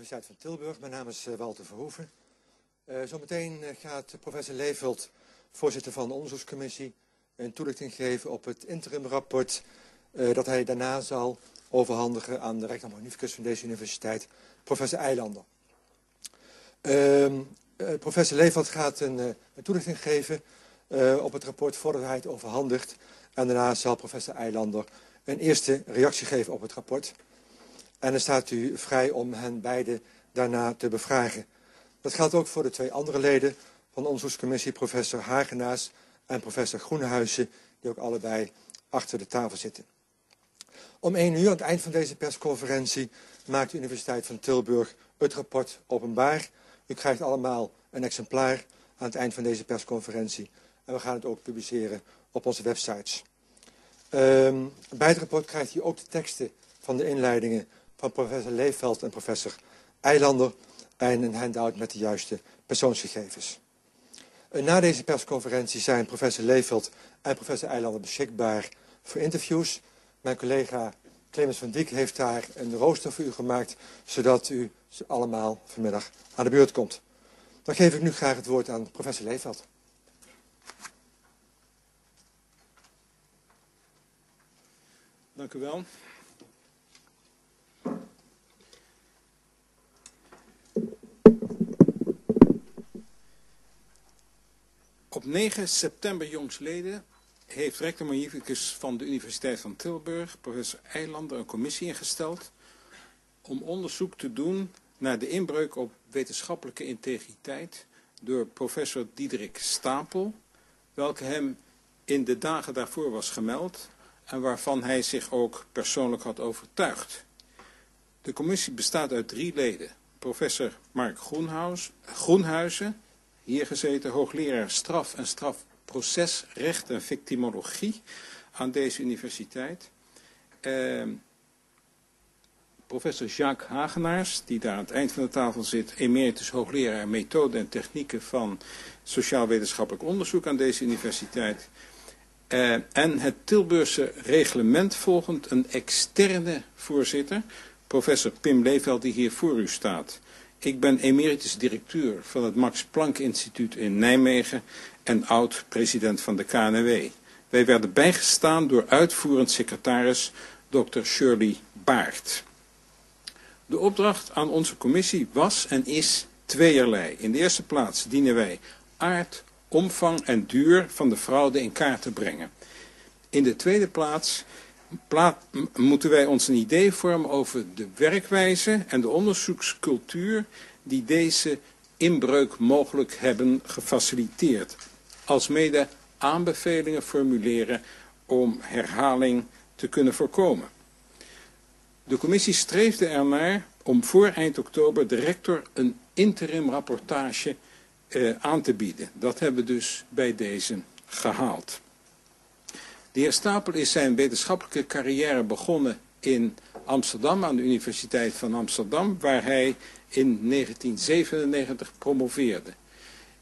Universiteit van Tilburg. Mijn naam is Walter Verhoeven. Uh, zometeen gaat professor Leefeld, voorzitter van de onderzoekscommissie, een toelichting geven op het interimrapport uh, dat hij daarna zal overhandigen aan de rector magnificus van deze universiteit, professor Eilander. Uh, professor Leefeld gaat een, een toelichting geven op het rapport voordat hij het overhandigt. En daarna zal professor Eilander een eerste reactie geven op het rapport. En dan staat u vrij om hen beiden daarna te bevragen. Dat geldt ook voor de twee andere leden van de onderzoekscommissie, professor Hagenaas en professor Groenhuizen, die ook allebei achter de tafel zitten. Om 1 uur, aan het eind van deze persconferentie, maakt de Universiteit van Tilburg het rapport openbaar. U krijgt allemaal een exemplaar aan het eind van deze persconferentie. En we gaan het ook publiceren op onze websites. Um, bij het rapport krijgt u ook de teksten van de inleidingen van professor Leefveld en professor Eilander en een handout met de juiste persoonsgegevens. Na deze persconferentie zijn professor Leefveld en professor Eilander beschikbaar voor interviews. Mijn collega Clemens van Diek heeft daar een rooster voor u gemaakt, zodat u allemaal vanmiddag aan de beurt komt. Dan geef ik nu graag het woord aan professor Leefveld. Dank u wel. Op 9 september jongsleden heeft rector magnificus van de Universiteit van Tilburg, professor Eilander, een commissie ingesteld om onderzoek te doen naar de inbreuk op wetenschappelijke integriteit door professor Diederik Stapel, welke hem in de dagen daarvoor was gemeld en waarvan hij zich ook persoonlijk had overtuigd. De commissie bestaat uit drie leden. Professor Mark Groenhuizen, hier gezeten hoogleraar straf- en strafprocesrecht en victimologie aan deze universiteit. Eh, professor Jacques Hagenaars, die daar aan het eind van de tafel zit, emeritus hoogleraar methode en technieken van sociaal-wetenschappelijk onderzoek aan deze universiteit. Uh, en het Tilburgse reglement volgend een externe voorzitter, professor Pim Leeveld, die hier voor u staat. Ik ben emeritus directeur van het Max Planck Instituut in Nijmegen en oud-president van de KNW. Wij werden bijgestaan door uitvoerend secretaris Dr. Shirley Baart. De opdracht aan onze commissie was en is tweeërlei. In de eerste plaats dienen wij aard, omvang en duur van de fraude in kaart te brengen. In de tweede plaats moeten wij ons een idee vormen over de werkwijze en de onderzoekscultuur die deze inbreuk mogelijk hebben gefaciliteerd. Alsmede aanbevelingen formuleren om herhaling te kunnen voorkomen. De commissie streefde ernaar om voor eind oktober de rector een interim rapportage eh, aan te bieden. Dat hebben we dus bij deze gehaald. De heer Stapel is zijn wetenschappelijke carrière begonnen in Amsterdam, aan de Universiteit van Amsterdam, waar hij in 1997 promoveerde.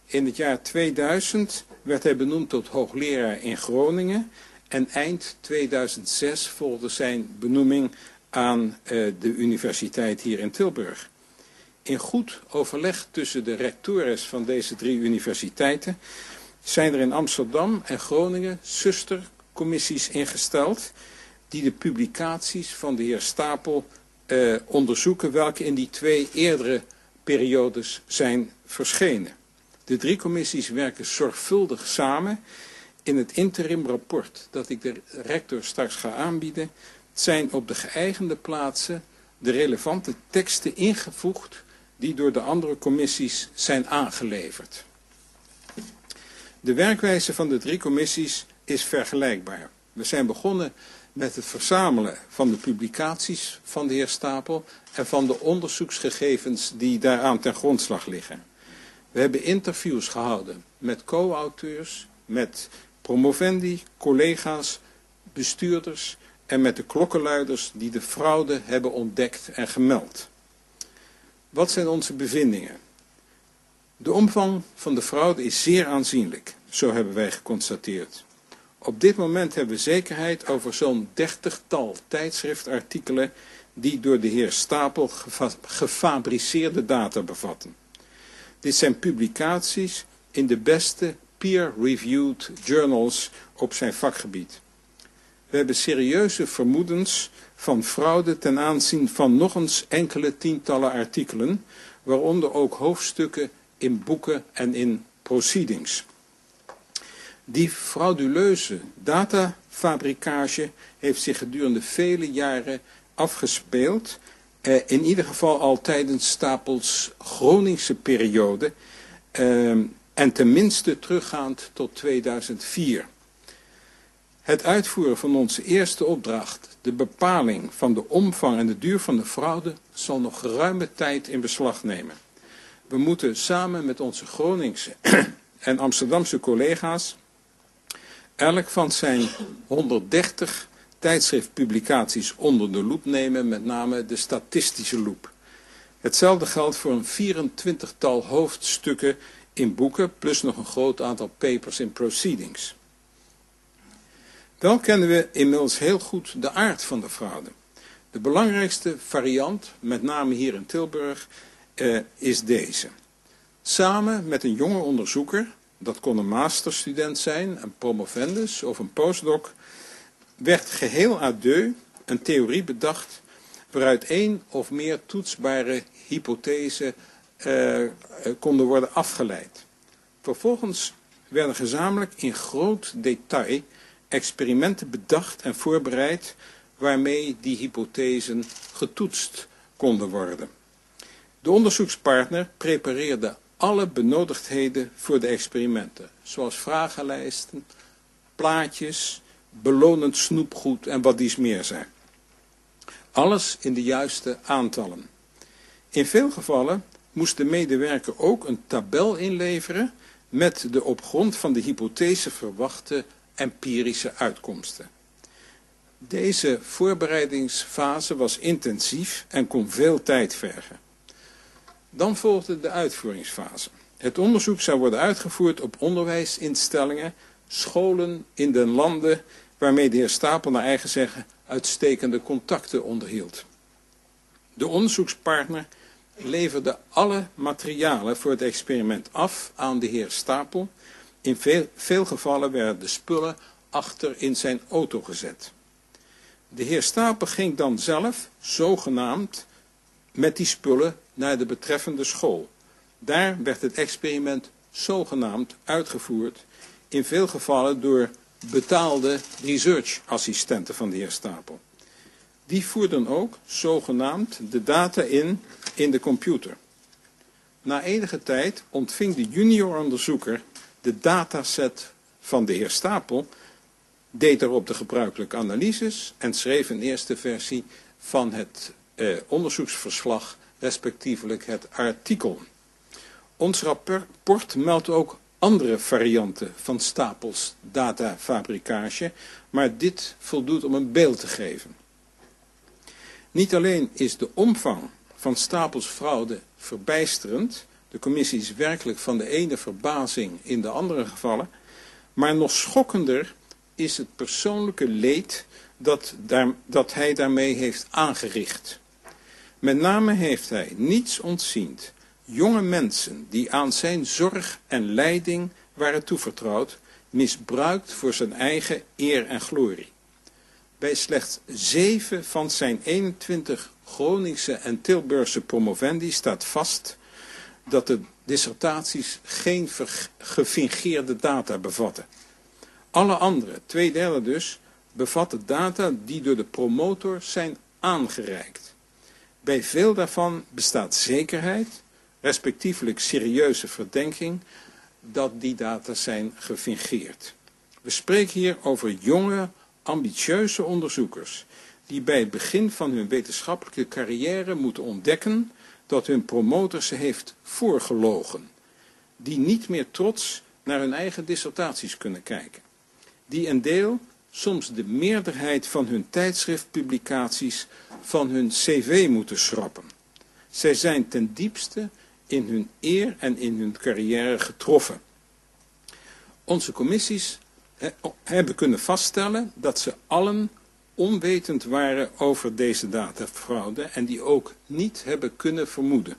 In het jaar 2000 werd hij benoemd tot hoogleraar in Groningen en eind 2006 volgde zijn benoeming aan uh, de universiteit hier in Tilburg. In goed overleg tussen de rectores van deze drie universiteiten zijn er in Amsterdam en Groningen zustercommissies ingesteld die de publicaties van de heer Stapel eh, onderzoeken welke in die twee eerdere periodes zijn verschenen. De drie commissies werken zorgvuldig samen. In het interim rapport dat ik de rector straks ga aanbieden, zijn op de geëigende plaatsen de relevante teksten ingevoegd die door de andere commissies zijn aangeleverd. De werkwijze van de drie commissies is vergelijkbaar. We zijn begonnen met het verzamelen van de publicaties van de heer Stapel en van de onderzoeksgegevens die daaraan ten grondslag liggen. We hebben interviews gehouden met co-auteurs, met promovendi, collega's, bestuurders en met de klokkenluiders die de fraude hebben ontdekt en gemeld. Wat zijn onze bevindingen? De omvang van de fraude is zeer aanzienlijk, zo hebben wij geconstateerd. Op dit moment hebben we zekerheid over zo'n dertigtal tijdschriftartikelen die door de heer Stapel gefabriceerde data bevatten. Dit zijn publicaties in de beste peer-reviewed journals op zijn vakgebied. We hebben serieuze vermoedens van fraude ten aanzien van nog eens enkele tientallen artikelen, waaronder ook hoofdstukken in boeken en in proceedings. Die frauduleuze datafabrikage heeft zich gedurende vele jaren afgespeeld, eh, in ieder geval al tijdens Stapels Groningse periode eh, en tenminste teruggaand tot 2004. Het uitvoeren van onze eerste opdracht, de bepaling van de omvang en de duur van de fraude, zal nog geruime tijd in beslag nemen. We moeten samen met onze Groningse en Amsterdamse collega's elk van zijn 130 tijdschriftpublicaties onder de loep nemen, met name de statistische loep. Hetzelfde geldt voor een 24-tal hoofdstukken in boeken, plus nog een groot aantal papers in proceedings. Wel kennen we inmiddels heel goed de aard van de fraude. De belangrijkste variant, met name hier in Tilburg, eh, is deze. Samen met een jonge onderzoeker, dat kon een masterstudent zijn, een promovendus of een postdoc, werd geheel à een theorie bedacht waaruit één of meer toetsbare hypothesen eh, eh, konden worden afgeleid. Vervolgens werden gezamenlijk in groot detail experimenten bedacht en voorbereid waarmee die hypothesen getoetst konden worden. De onderzoekspartner prepareerde alle benodigdheden voor de experimenten, zoals vragenlijsten, plaatjes, belonend snoepgoed en wat dies meer zijn. Alles in de juiste aantallen. In veel gevallen moest de medewerker ook een tabel inleveren met de op grond van de hypothese verwachte empirische uitkomsten. Deze voorbereidingsfase was intensief en kon veel tijd vergen. Dan volgde de uitvoeringsfase. Het onderzoek zou worden uitgevoerd op onderwijsinstellingen, scholen in de landen waarmee de heer Stapel naar eigen zeggen uitstekende contacten onderhield. De onderzoekspartner leverde alle materialen voor het experiment af aan de heer Stapel. In veel, veel gevallen werden de spullen achter in zijn auto gezet. De heer Stapel ging dan zelf, zogenaamd, met die spullen naar de betreffende school. Daar werd het experiment zogenaamd uitgevoerd, in veel gevallen door betaalde researchassistenten van de heer Stapel. Die voerden ook zogenaamd de data in in de computer. Na enige tijd ontving de junior onderzoeker de dataset van de heer Stapel, deed erop de gebruikelijke analyses en schreef een eerste versie van het eh, onderzoeksverslag, respectievelijk het artikel. Ons rapport meldt ook andere varianten van Stapels datafabrikage, maar dit voldoet om een beeld te geven. Niet alleen is de omvang van Stapels fraude verbijsterend, de commissie is werkelijk van de ene verbazing in de andere gevallen, maar nog schokkender is het persoonlijke leed dat, daar, dat hij daarmee heeft aangericht. Met name heeft hij niets ontziend jonge mensen die aan zijn zorg en leiding waren toevertrouwd, misbruikt voor zijn eigen eer en glorie. Bij slechts zeven van zijn 21 Groningse en Tilburgse promovendi staat vast dat de dissertaties geen gefingeerde data bevatten. Alle andere, twee derde dus, bevatten data die door de promotor zijn aangereikt. Bij veel daarvan bestaat zekerheid, respectievelijk serieuze verdenking, dat die data zijn gefingeerd. We spreken hier over jonge, ambitieuze onderzoekers, die bij het begin van hun wetenschappelijke carrière moeten ontdekken dat hun promotor ze heeft voorgelogen, die niet meer trots naar hun eigen dissertaties kunnen kijken, die een deel, soms de meerderheid van hun tijdschriftpublicaties van hun cv moeten schrappen. Zij zijn ten diepste in hun eer en in hun carrière getroffen. Onze commissies hebben kunnen vaststellen dat ze allen onwetend waren over deze datafraude en die ook niet hebben kunnen vermoeden.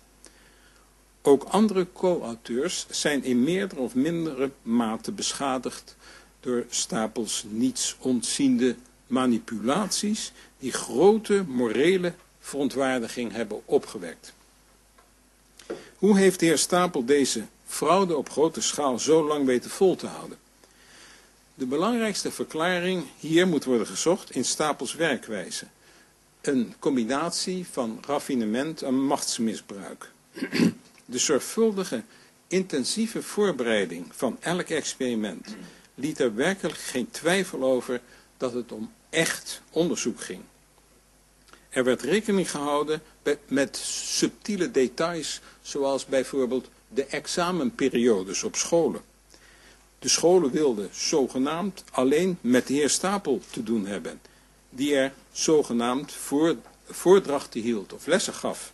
Ook andere co-auteurs zijn in meerdere of mindere mate beschadigd door stapels niets ontziende manipulaties die grote morele verontwaardiging hebben opgewekt. Hoe heeft de heer Stapel deze fraude op grote schaal zo lang weten vol te houden? De belangrijkste verklaring hier moet worden gezocht in Stapels werkwijze. Een combinatie van raffinement en machtsmisbruik. De zorgvuldige, intensieve voorbereiding van elk experiment liet er werkelijk geen twijfel over dat het om echt onderzoek ging. Er werd rekening gehouden met subtiele details, zoals bijvoorbeeld de examenperiodes op scholen. De scholen wilden zogenaamd alleen met de heer Stapel te doen hebben, die er zogenaamd voor, voordrachten hield of lessen gaf.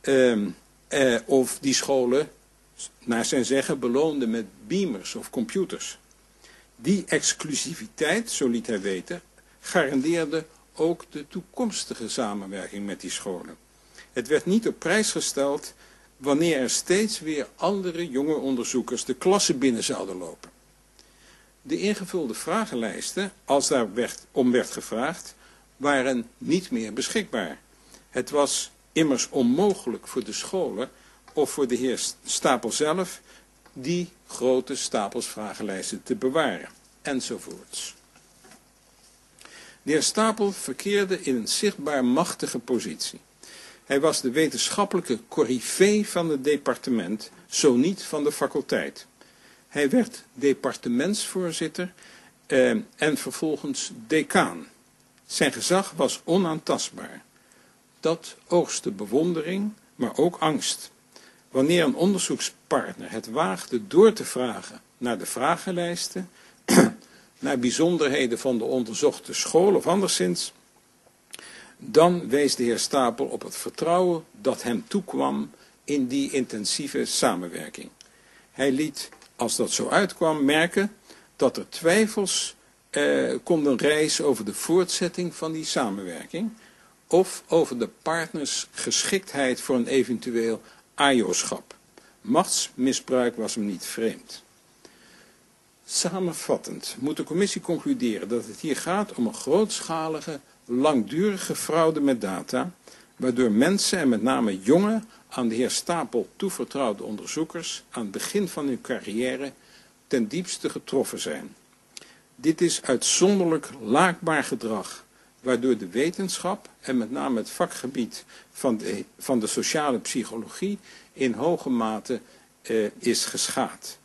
Ehm, eh, of die scholen, naar zijn zeggen, beloonden met beamers of computers. Die exclusiviteit, zo liet hij weten, garandeerde ook de toekomstige samenwerking met die scholen. Het werd niet op prijs gesteld wanneer er steeds weer andere jonge onderzoekers de klasse binnen zouden lopen. De ingevulde vragenlijsten, als daar werd, om werd gevraagd, waren niet meer beschikbaar. Het was immers onmogelijk voor de scholen of voor de heer Stapel zelf die grote stapels vragenlijsten te bewaren, enzovoorts. De heer Stapel verkeerde in een zichtbaar machtige positie. Hij was de wetenschappelijke corrivee van het departement, zo niet van de faculteit. Hij werd departementsvoorzitter eh, en vervolgens decaan. Zijn gezag was onaantastbaar. Dat oogste bewondering, maar ook angst. Wanneer een onderzoekspartner het waagde door te vragen naar de vragenlijsten, naar bijzonderheden van de onderzochte school of anderszins, dan wees de heer Stapel op het vertrouwen dat hem toekwam in die intensieve samenwerking. Hij liet, als dat zo uitkwam, merken dat er twijfels eh, konden reizen over de voortzetting van die samenwerking of over de partners geschiktheid voor een eventueel ajoschap. Machtsmisbruik was hem niet vreemd. Samenvattend moet de commissie concluderen dat het hier gaat om een grootschalige, langdurige fraude met data, waardoor mensen en met name jonge, aan de heer Stapel toevertrouwde onderzoekers aan het begin van hun carrière ten diepste getroffen zijn. Dit is uitzonderlijk laakbaar gedrag, waardoor de wetenschap en met name het vakgebied van de, van de sociale psychologie in hoge mate eh, is geschaad.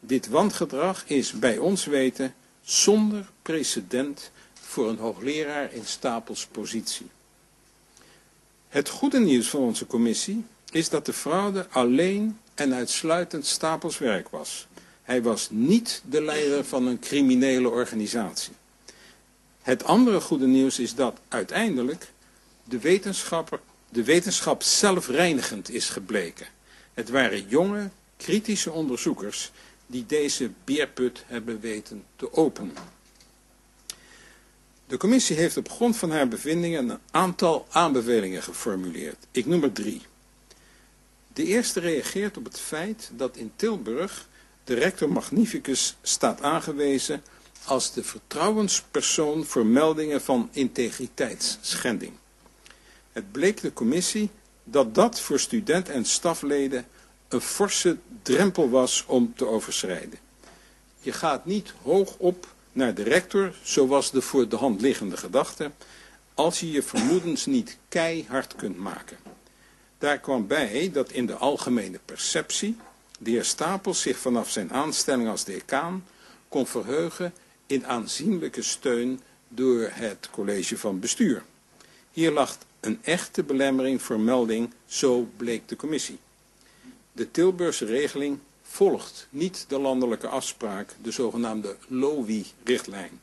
Dit wangedrag is bij ons weten zonder precedent voor een hoogleraar in Stapels positie. Het goede nieuws van onze commissie is dat de fraude alleen en uitsluitend Stapels werk was. Hij was niet de leider van een criminele organisatie. Het andere goede nieuws is dat uiteindelijk de, wetenschapper, de wetenschap zelfreinigend is gebleken. Het waren jonge, kritische onderzoekers die deze beerput hebben weten te openen. De commissie heeft op grond van haar bevindingen een aantal aanbevelingen geformuleerd. Ik noem er drie. De eerste reageert op het feit dat in Tilburg de rector magnificus staat aangewezen als de vertrouwenspersoon voor meldingen van integriteitsschending. Het bleek de commissie dat dat voor student en stafleden een forse drempel was om te overschrijden. Je gaat niet hoog op naar de rector, zo was de voor de hand liggende gedachte, als je je vermoedens niet keihard kunt maken. Daar kwam bij dat in de algemene perceptie de heer Stapels zich vanaf zijn aanstelling als decaan kon verheugen in aanzienlijke steun door het college van bestuur. Hier lag een echte belemmering voor melding, zo bleek de commissie. De Tilburgse regeling volgt niet de landelijke afspraak, de zogenaamde LOWI-richtlijn,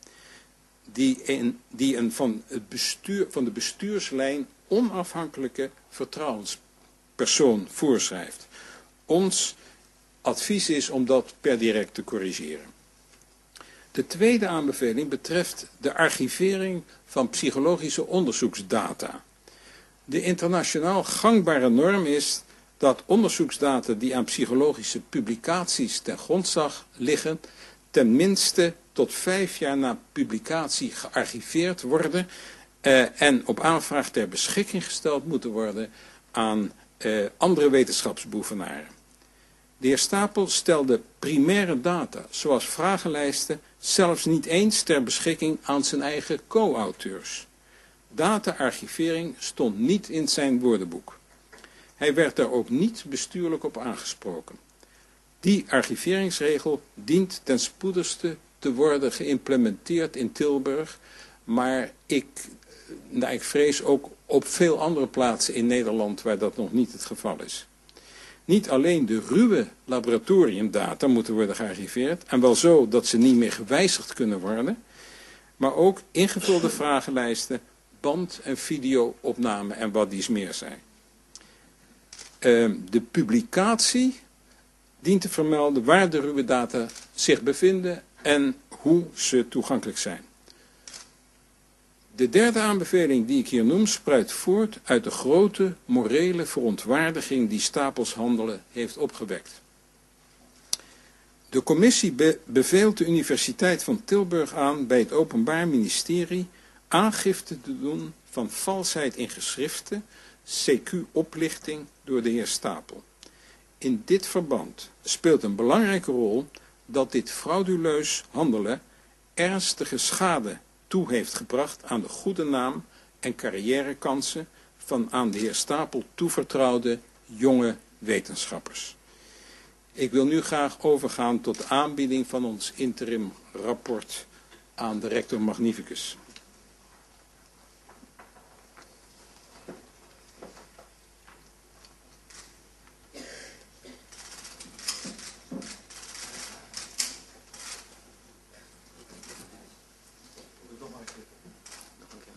die, die een van, het bestuur, van de bestuurslijn onafhankelijke vertrouwenspersoon voorschrijft. Ons advies is om dat per direct te corrigeren. De tweede aanbeveling betreft de archivering van psychologische onderzoeksdata. De internationaal gangbare norm is dat onderzoeksdata die aan psychologische publicaties ten grondslag liggen, tenminste tot vijf jaar na publicatie gearchiveerd worden eh, en op aanvraag ter beschikking gesteld moeten worden aan eh, andere wetenschapsbeoefenaren. De heer Stapel stelde primaire data, zoals vragenlijsten, zelfs niet eens ter beschikking aan zijn eigen co-auteurs. Data-archivering stond niet in zijn woordenboek. Hij werd daar ook niet bestuurlijk op aangesproken. Die archiveringsregel dient ten spoedigste te worden geïmplementeerd in Tilburg, maar ik, nou, ik vrees ook op veel andere plaatsen in Nederland waar dat nog niet het geval is. Niet alleen de ruwe laboratoriumdata moeten worden gearchiveerd, en wel zo dat ze niet meer gewijzigd kunnen worden, maar ook ingevulde vragenlijsten, band- en videoopname en wat dies meer zijn. Ehm, de publicatie dient te vermelden waar de ruwe data zich bevinden en hoe ze toegankelijk zijn. De derde aanbeveling die ik hier noem spruit voort uit de grote morele verontwaardiging die Stapels handelen heeft opgewekt. De commissie beveelt de Universiteit van Tilburg aan bij het Openbaar Ministerie aangifte te doen van valsheid in geschriften, CQ-oplichting door de heer Stapel. In dit verband speelt een belangrijke rol dat dit frauduleus handelen ernstige schade toe heeft gebracht aan de goede naam en carrièrekansen van aan de heer Stapel toevertrouwde jonge wetenschappers. Ik wil nu graag overgaan tot de aanbieding van ons interim rapport aan de rector Magnificus.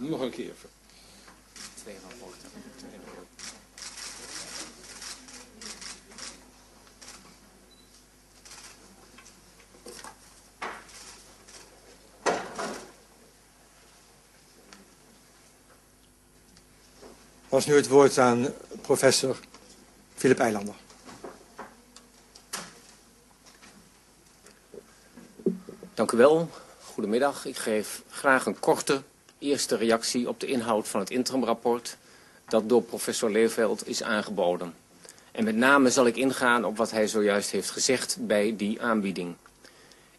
Nog een keer. Twee rapporten. Was nu het woord aan professor Philip Eilander. Dank u wel. Goedemiddag. Ik geef graag een korte eerste reactie op de inhoud van het interimrapport dat door professor Leeveld is aangeboden. En met name zal ik ingaan op wat hij zojuist heeft gezegd bij die aanbieding.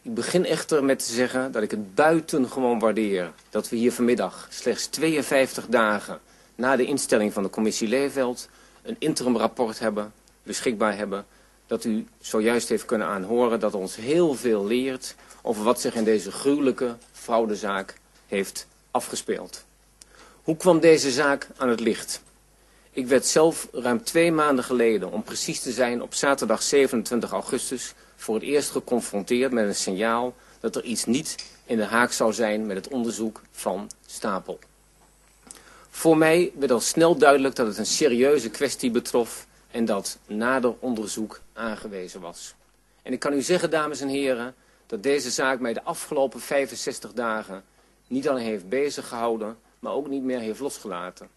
Ik begin echter met te zeggen dat ik het buitengewoon waardeer dat we hier vanmiddag slechts 52 dagen na de instelling van de commissie Leeveld een interimrapport hebben, beschikbaar hebben, dat u zojuist heeft kunnen aanhoren dat ons heel veel leert over wat zich in deze gruwelijke fraudezaak heeft afgespeeld. Hoe kwam deze zaak aan het licht? Ik werd zelf ruim twee maanden geleden, om precies te zijn op zaterdag 27 augustus, voor het eerst geconfronteerd met een signaal dat er iets niet in de haak zou zijn met het onderzoek van Stapel. Voor mij werd al snel duidelijk dat het een serieuze kwestie betrof en dat nader onderzoek aangewezen was. En ik kan u zeggen, dames en heren, dat deze zaak mij de afgelopen 65 dagen niet alleen heeft bezig gehouden, maar ook niet meer heeft losgelaten.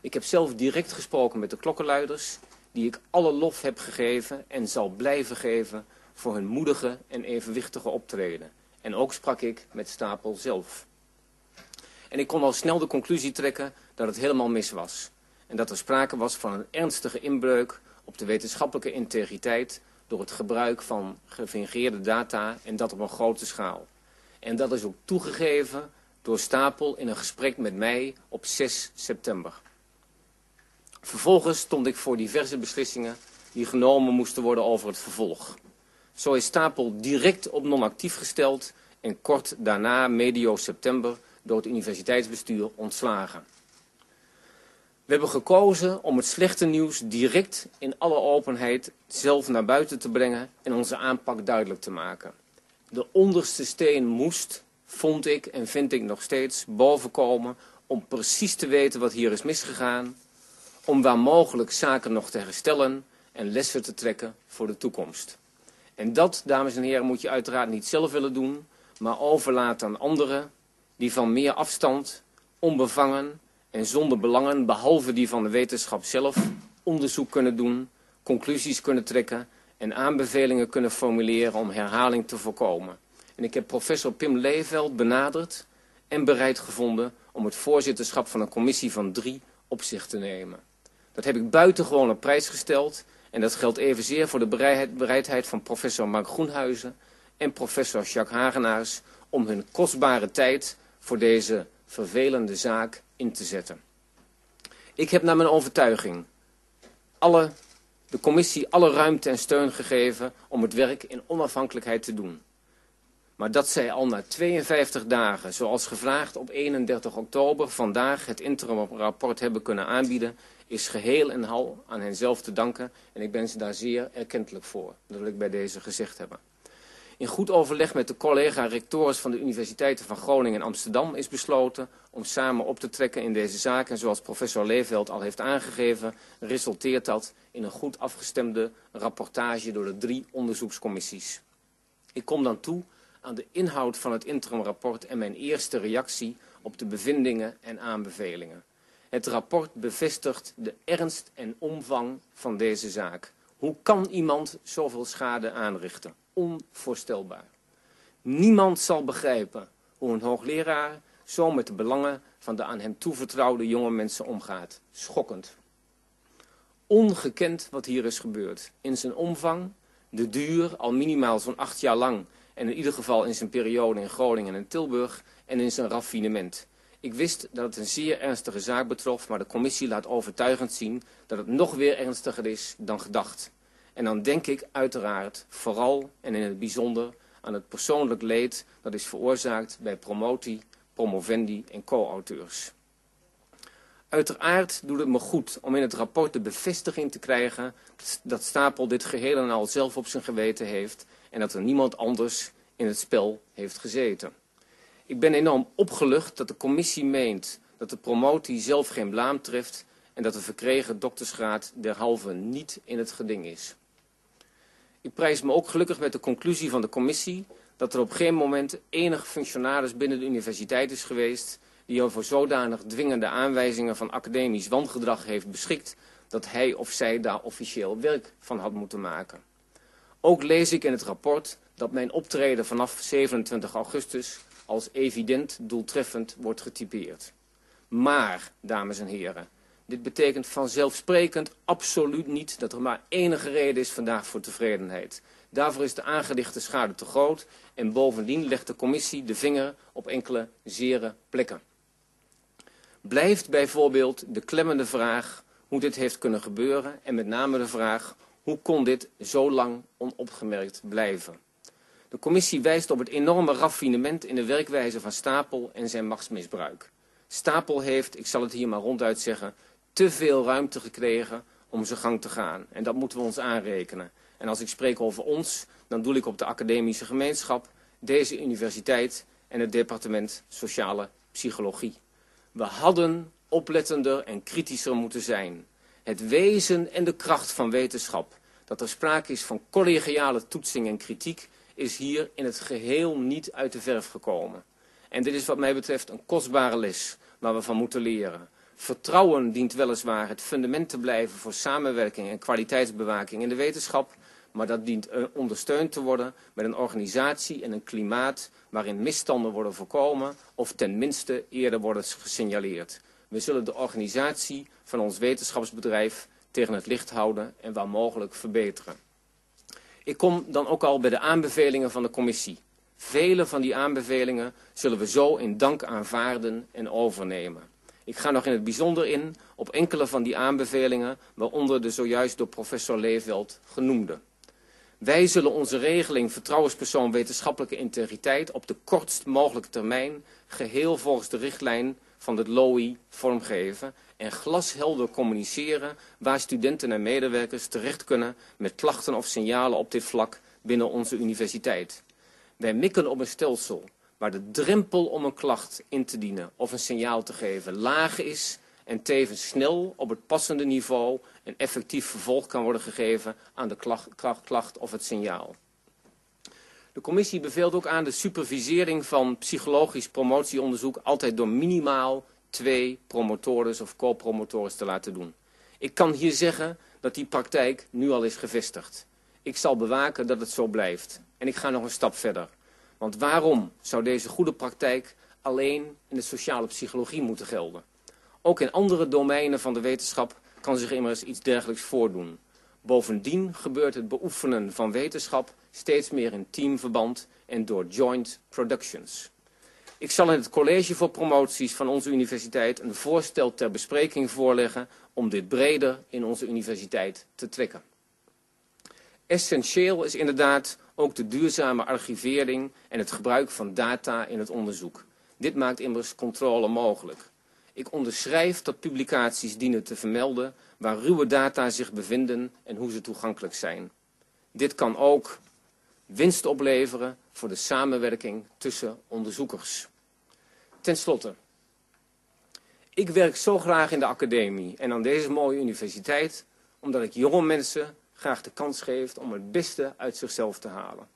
Ik heb zelf direct gesproken met de klokkenluiders, die ik alle lof heb gegeven en zal blijven geven voor hun moedige en evenwichtige optreden. En ook sprak ik met Stapel zelf. En ik kon al snel de conclusie trekken dat het helemaal mis was. En dat er sprake was van een ernstige inbreuk op de wetenschappelijke integriteit door het gebruik van gefingeerde data en dat op een grote schaal. En dat is ook toegegeven door Stapel in een gesprek met mij op 6 september. Vervolgens stond ik voor diverse beslissingen die genomen moesten worden over het vervolg. Zo is Stapel direct op non-actief gesteld en kort daarna, medio september, door het universiteitsbestuur ontslagen. We hebben gekozen om het slechte nieuws direct in alle openheid zelf naar buiten te brengen en onze aanpak duidelijk te maken. De onderste steen moest vond ik en vind ik nog steeds bovenkomen om precies te weten wat hier is misgegaan, om waar mogelijk zaken nog te herstellen en lessen te trekken voor de toekomst. En dat, dames en heren, moet je uiteraard niet zelf willen doen, maar overlaat aan anderen die van meer afstand, onbevangen en zonder belangen, behalve die van de wetenschap zelf, onderzoek kunnen doen, conclusies kunnen trekken en aanbevelingen kunnen formuleren om herhaling te voorkomen. Ik heb professor Pim Leeveld benaderd en bereid gevonden om het voorzitterschap van een commissie van drie op zich te nemen. Dat heb ik buitengewoon op prijs gesteld en dat geldt evenzeer voor de bereidheid van professor Mark Groenhuizen en professor Jacques Hagenaars om hun kostbare tijd voor deze vervelende zaak in te zetten. Ik heb naar mijn overtuiging alle, de commissie alle ruimte en steun gegeven om het werk in onafhankelijkheid te doen. Maar dat zij al na 52 dagen, zoals gevraagd op 31 oktober, vandaag het interimrapport hebben kunnen aanbieden, is geheel en al aan henzelf te danken en ik ben ze daar zeer erkentelijk voor. Dat wil ik bij deze gezegd hebben. In goed overleg met de collega-rectores van de universiteiten van Groningen en Amsterdam is besloten om samen op te trekken in deze zaak. En zoals professor Leeveld al heeft aangegeven, resulteert dat in een goed afgestemde rapportage door de drie onderzoekscommissies. Ik kom dan toe aan de inhoud van het interimrapport en mijn eerste reactie op de bevindingen en aanbevelingen. Het rapport bevestigt de ernst en omvang van deze zaak. Hoe kan iemand zoveel schade aanrichten? Onvoorstelbaar. Niemand zal begrijpen hoe een hoogleraar zo met de belangen van de aan hem toevertrouwde jonge mensen omgaat. Schokkend. Ongekend wat hier is gebeurd. In zijn omvang, de duur, al minimaal zo'n acht jaar lang... en in ieder geval in zijn periode in Groningen en Tilburg... en in zijn raffinement. Ik wist dat het een zeer ernstige zaak betrof, maar de commissie laat overtuigend zien dat het nog weer ernstiger is dan gedacht. En dan denk ik uiteraard vooral en in het bijzonder aan het persoonlijk leed dat is veroorzaakt bij promotie, promovendi en co-auteurs. Uiteraard doet het me goed om in het rapport de bevestiging te krijgen dat Stapel dit geheel en al zelf op zijn geweten heeft en dat er niemand anders in het spel heeft gezeten. Ik ben enorm opgelucht dat de commissie meent dat de promotie zelf geen blaam treft en dat de verkregen doktersgraad derhalve niet in het geding is. Ik prijs me ook gelukkig met de conclusie van de commissie dat er op geen moment enig functionaris binnen de universiteit is geweest die over zodanig dwingende aanwijzingen van academisch wangedrag heeft beschikt dat hij of zij daar officieel werk van had moeten maken. Ook lees ik in het rapport dat mijn optreden vanaf 27 augustus als evident doeltreffend wordt getypeerd. Maar, dames en heren, dit betekent vanzelfsprekend absoluut niet dat er maar enige reden is vandaag voor tevredenheid. Daarvoor is de aangedichte schade te groot en bovendien legt de commissie de vinger op enkele zere plekken. Blijft bijvoorbeeld de klemmende vraag hoe dit heeft kunnen gebeuren en met name de vraag hoe kon dit zo lang onopgemerkt blijven. De commissie wijst op het enorme raffinement in de werkwijze van Stapel en zijn machtsmisbruik. Stapel heeft, ik zal het hier maar ronduit zeggen, te veel ruimte gekregen om zijn gang te gaan. En dat moeten we ons aanrekenen. En als ik spreek over ons, dan doe ik op de academische gemeenschap, deze universiteit en het departement Sociale Psychologie. We hadden oplettender en kritischer moeten zijn. Het wezen en de kracht van wetenschap, dat er sprake is van collegiale toetsing en kritiek, is hier in het geheel niet uit de verf gekomen. En dit is wat mij betreft een kostbare les waar we van moeten leren. Vertrouwen dient weliswaar het fundament te blijven voor samenwerking en kwaliteitsbewaking in de wetenschap, maar dat dient eh, ondersteund te worden met een organisatie en een klimaat waarin misstanden worden voorkomen of tenminste eerder worden gesignaleerd. We zullen de organisatie van ons wetenschapsbedrijf tegen het licht houden en waar mogelijk verbeteren. Ik kom dan ook al bij de aanbevelingen van de commissie. Vele van die aanbevelingen zullen we zo in dank aanvaarden en overnemen. Ik ga nog in het bijzonder in op enkele van die aanbevelingen, waaronder de zojuist door professor Leeveld genoemde. Wij zullen onze regeling vertrouwenspersoon wetenschappelijke integriteit op de kortst mogelijke termijn geheel volgens de richtlijn van het LOI vormgeven en glashelder communiceren waar studenten en medewerkers terecht kunnen met klachten of signalen op dit vlak binnen onze universiteit. Wij mikken op een stelsel waar de drempel om een klacht in te dienen of een signaal te geven laag is en tevens snel op het passende niveau een effectief vervolg kan worden gegeven aan de klacht, klacht of het signaal. De commissie beveelt ook aan de supervisering van psychologisch promotieonderzoek altijd door minimaal twee promotores of co-promotores te laten doen. Ik kan hier zeggen dat die praktijk nu al is gevestigd. Ik zal bewaken dat het zo blijft. En ik ga nog een stap verder. Want waarom zou deze goede praktijk alleen in de sociale psychologie moeten gelden? Ook in andere domeinen van de wetenschap kan zich immers iets dergelijks voordoen. Bovendien gebeurt het beoefenen van wetenschap steeds meer in teamverband en door joint productions. Ik zal in het college voor promoties van onze universiteit een voorstel ter bespreking voorleggen om dit breder in onze universiteit te trekken. Essentieel is inderdaad ook de duurzame archivering en het gebruik van data in het onderzoek. Dit maakt immers controle mogelijk. Ik onderschrijf dat publicaties dienen te vermelden waar ruwe data zich bevinden en hoe ze toegankelijk zijn. Dit kan ook winst opleveren voor de samenwerking tussen onderzoekers. Ten slotte, ik werk zo graag in de academie en aan deze mooie universiteit, omdat ik jonge mensen graag de kans geef om het beste uit zichzelf te halen.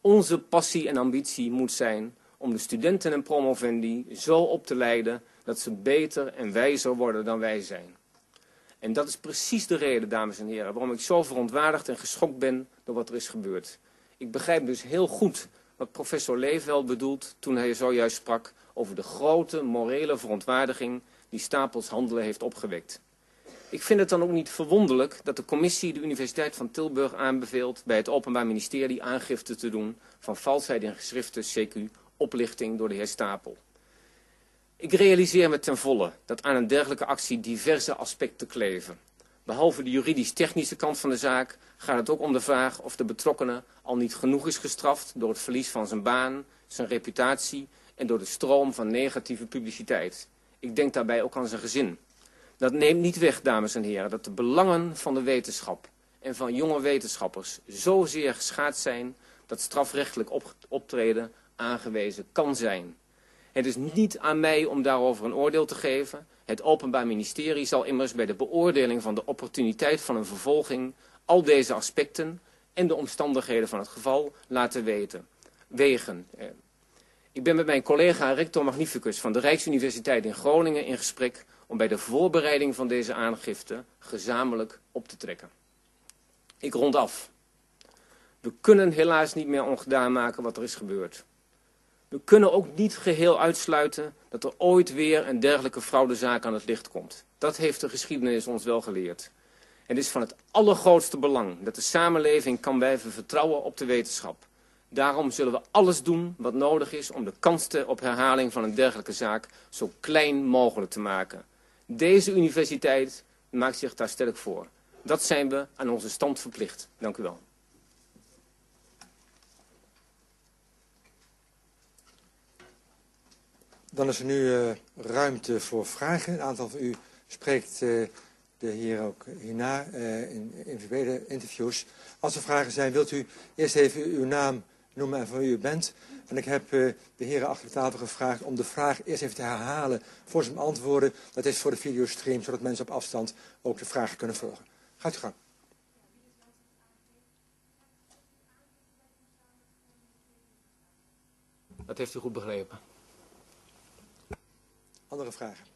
Onze passie en ambitie moet zijn om de studenten en promovendi zo op te leiden dat ze beter en wijzer worden dan wij zijn. En dat is precies de reden, dames en heren, waarom ik zo verontwaardigd en geschokt ben door wat er is gebeurd. Ik begrijp dus heel goed wat professor Leefveld bedoelt toen hij zojuist sprak over de grote morele verontwaardiging die Stapels handelen heeft opgewekt. Ik vind het dan ook niet verwonderlijk dat de commissie de Universiteit van Tilburg aanbeveelt bij het Openbaar Ministerie aangifte te doen van valsheid in geschriften, CQ, oplichting door de heer Stapel. Ik realiseer me ten volle dat aan een dergelijke actie diverse aspecten kleven. Behalve de juridisch-technische kant van de zaak gaat het ook om de vraag of de betrokkenen al niet genoeg is gestraft door het verlies van zijn baan, zijn reputatie en door de stroom van negatieve publiciteit. Ik denk daarbij ook aan zijn gezin. Dat neemt niet weg, dames en heren, dat de belangen van de wetenschap en van jonge wetenschappers zozeer geschaad zijn dat strafrechtelijk optreden aangewezen kan zijn. Het is niet aan mij om daarover een oordeel te geven. Het Openbaar Ministerie zal immers bij de beoordeling van de opportuniteit van een vervolging al deze aspecten en de omstandigheden van het geval laten weten, wegen. Eh, ik ben met mijn collega rector magnificus van de Rijksuniversiteit in Groningen in gesprek om bij de voorbereiding van deze aangifte gezamenlijk op te trekken. Ik rond af. We kunnen helaas niet meer ongedaan maken wat er is gebeurd. We kunnen ook niet geheel uitsluiten dat er ooit weer een dergelijke fraudezaak aan het licht komt. Dat heeft de geschiedenis ons wel geleerd. Het is van het allergrootste belang dat de samenleving kan blijven vertrouwen op de wetenschap. Daarom zullen we alles doen wat nodig is om de kans op herhaling van een dergelijke zaak zo klein mogelijk te maken. Deze universiteit maakt zich daar sterk voor. Dat zijn we aan onze stand verplicht. Dank u wel. Dan is er nu uh, ruimte voor vragen. Een aantal van u spreekt uh, de heer ook hierna uh, in individuele interviews. Als er vragen zijn, wilt u eerst even uw naam noemen en van wie u bent. En ik heb de heren achter de tafel gevraagd om de vraag eerst even te herhalen voor ze antwoorden. Dat is voor de videostream, zodat mensen op afstand ook de vragen kunnen volgen. Gaat u gang. Dat heeft u goed begrepen. Andere vragen?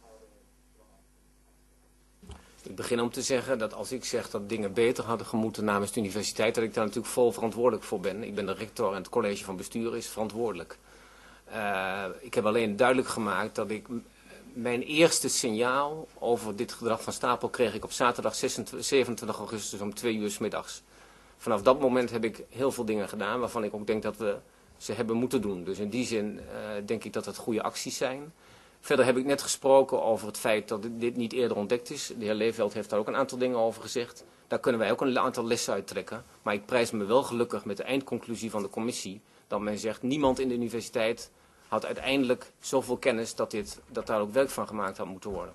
Ik begin om te zeggen dat als ik zeg dat dingen beter hadden gemoeten namens de universiteit, dat ik daar natuurlijk vol verantwoordelijk voor ben. Ik ben de rector en het college van bestuur is verantwoordelijk. Uh, ik heb alleen duidelijk gemaakt dat ik mijn eerste signaal over dit gedrag van Stapel kreeg ik op zaterdag 26, 27 augustus om twee uur s middags. Vanaf dat moment heb ik heel veel dingen gedaan waarvan ik ook denk dat we ze hebben moeten doen. Dus in die zin uh, denk ik dat het goede acties zijn. Verder heb ik net gesproken over het feit dat dit niet eerder ontdekt is. De heer Leeveld heeft daar ook een aantal dingen over gezegd. Daar kunnen wij ook een aantal lessen uit trekken. Maar ik prijs me wel gelukkig met de eindconclusie van de commissie. Dat men zegt, niemand in de universiteit had uiteindelijk zoveel kennis dat, dit, dat daar ook werk van gemaakt had moeten worden.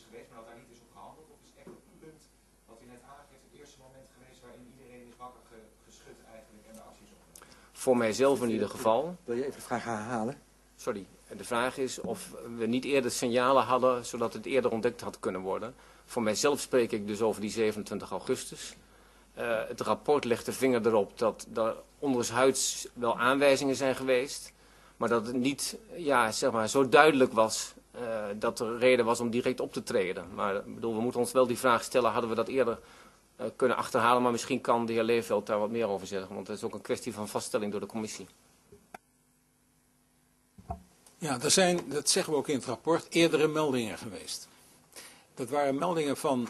is geweest, maar dat daar niet is op gehandeld? Of is echt het punt wat u net aangeeft het eerste moment geweest waarin iedereen is wakker geschud eigenlijk en de acties opgenomen? Voor mijzelf in ieder geval. Wil je even de vraag herhalen? Sorry. De vraag is of we niet eerder signalen hadden, zodat het eerder ontdekt had kunnen worden. Voor mijzelf spreek ik dus over die 27 augustus. Uh, het rapport legt de vinger erop dat er ondershuids wel aanwijzingen zijn geweest. Maar dat het niet ja, zeg maar, zo duidelijk was uh, dat er reden was om direct op te treden. Maar bedoel, we moeten ons wel die vraag stellen, hadden we dat eerder kunnen achterhalen. Maar misschien kan de heer Leefveld daar wat meer over zeggen. Want het is ook een kwestie van vaststelling door de commissie. Ja, er zijn, dat zeggen we ook in het rapport, eerdere meldingen geweest. Dat waren meldingen van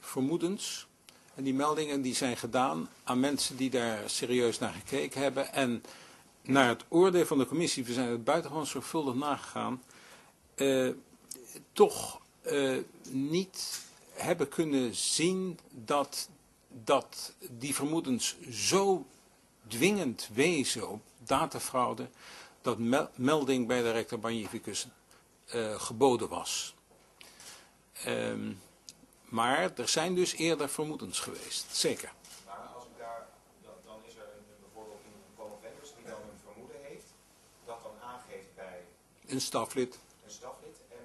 vermoedens en die meldingen die zijn gedaan aan mensen die daar serieus naar gekeken hebben. En naar het oordeel van de commissie, we zijn het buitengewoon zorgvuldig nagegaan, uh, toch uh, niet hebben kunnen zien dat, dat die vermoedens zo dwingend wezen op datafraude, dat melding bij de rector Magnificus uh, geboden was. Um, maar er zijn dus eerder vermoedens geweest, zeker. Maar als ik daar, dan, is er een, bijvoorbeeld een convendus die dan een vermoeden heeft, dat dan aangeeft bij... Een staflid. Een staflid en...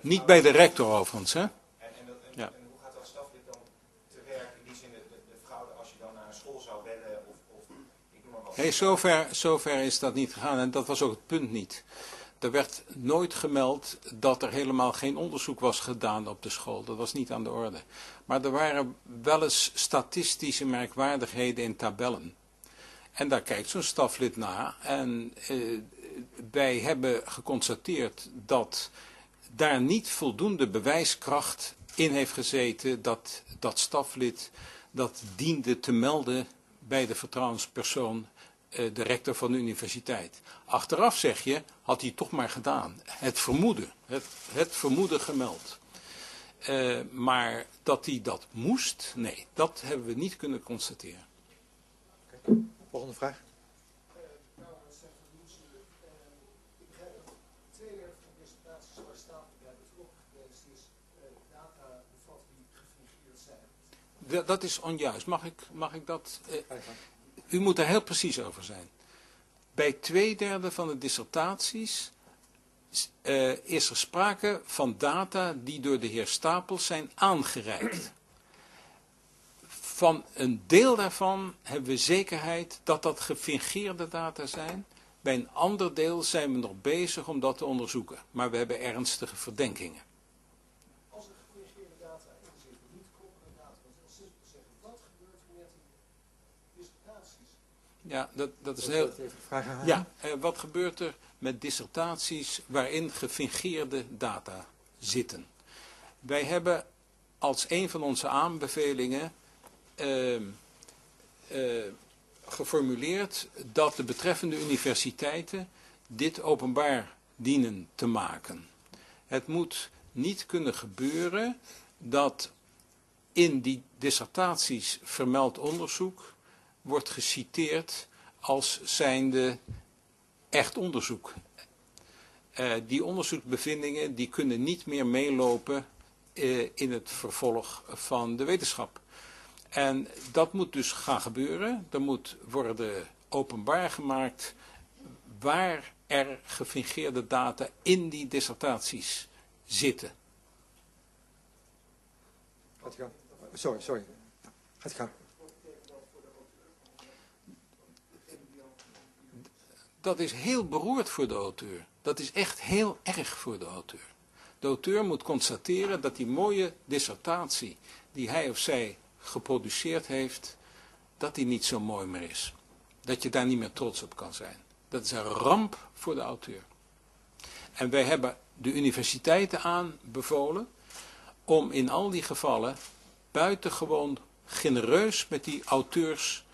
Niet bij de rector overigens, hè? En, en, dat, en, ja. en hoe gaat dat staflid dan te werk in die zin de, de, de fraude als je dan naar een school zou bellen of, of ik noem maar wat. Nee, zover, zover is dat niet gegaan en dat was ook het punt niet. Er werd nooit gemeld dat er helemaal geen onderzoek was gedaan op de school. Dat was niet aan de orde. Maar er waren wel eens statistische merkwaardigheden in tabellen. En daar kijkt zo'n staflid na. En eh, wij hebben geconstateerd dat daar niet voldoende bewijskracht in heeft gezeten dat dat staflid dat diende te melden bij de vertrouwenspersoon de rector van de universiteit. Achteraf zeg je, had hij toch maar gedaan. Het vermoeden, het, het vermoeden gemeld. Uh, maar dat hij dat moest, nee, dat hebben we niet kunnen constateren. Okay. Volgende vraag. Dat is onjuist. Mag ik, mag ik dat... Uh, u moet er heel precies over zijn. Bij twee derde van de dissertaties uh, is er sprake van data die door de heer Stapels zijn aangereikt. Van een deel daarvan hebben we zekerheid dat dat gefingeerde data zijn. Bij een ander deel zijn we nog bezig om dat te onderzoeken. Maar we hebben ernstige verdenkingen. Ja, dat, dat is heel... Ja, eh, wat gebeurt er met dissertaties waarin gefingeerde data zitten? Wij hebben als een van onze aanbevelingen uh, uh, geformuleerd dat de betreffende universiteiten dit openbaar dienen te maken. Het moet niet kunnen gebeuren dat in die dissertaties vermeld onderzoek wordt geciteerd als zijnde echt onderzoek. Uh, die onderzoeksbevindingen die kunnen niet meer meelopen uh, in het vervolg van de wetenschap. En dat moet dus gaan gebeuren. Er moet worden openbaar gemaakt waar er gefingeerde data in die dissertaties zitten. Sorry, sorry. Gaat gaan. Dat is heel beroerd voor de auteur. Dat is echt heel erg voor de auteur. De auteur moet constateren dat die mooie dissertatie die hij of zij geproduceerd heeft, dat die niet zo mooi meer is. Dat je daar niet meer trots op kan zijn. Dat is een ramp voor de auteur. En wij hebben de universiteiten aanbevolen om in al die gevallen buitengewoon genereus met die auteurs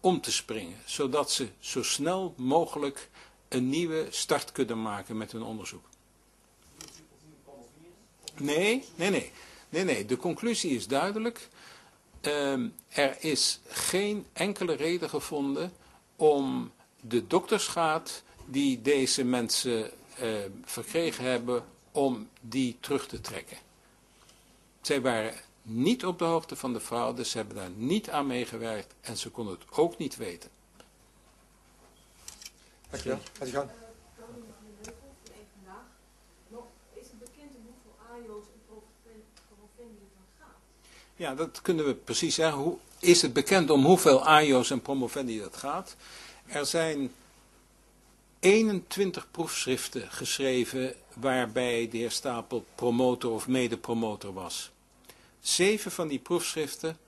om te springen, zodat ze zo snel mogelijk een nieuwe start kunnen maken met hun onderzoek. Nee, nee, nee. Nee, nee. De conclusie is duidelijk. Um, er is geen enkele reden gevonden om de doktersgraad die deze mensen uh, verkregen hebben, om die terug te trekken. Zij waren niet op de hoogte van de fraude, ze hebben daar niet aan meegewerkt en ze konden het ook niet weten. Dankjewel. Gaat u gang. Is het bekend om hoeveel AIO's en promovendi het dan gaat? Ja, dat kunnen we precies zeggen. Hoe, is het bekend om hoeveel AIO's en promovendi dat gaat? Er zijn 21 proefschriften geschreven waarbij de heer Stapel promotor of mede-promotor was. Zeven van die proefschriften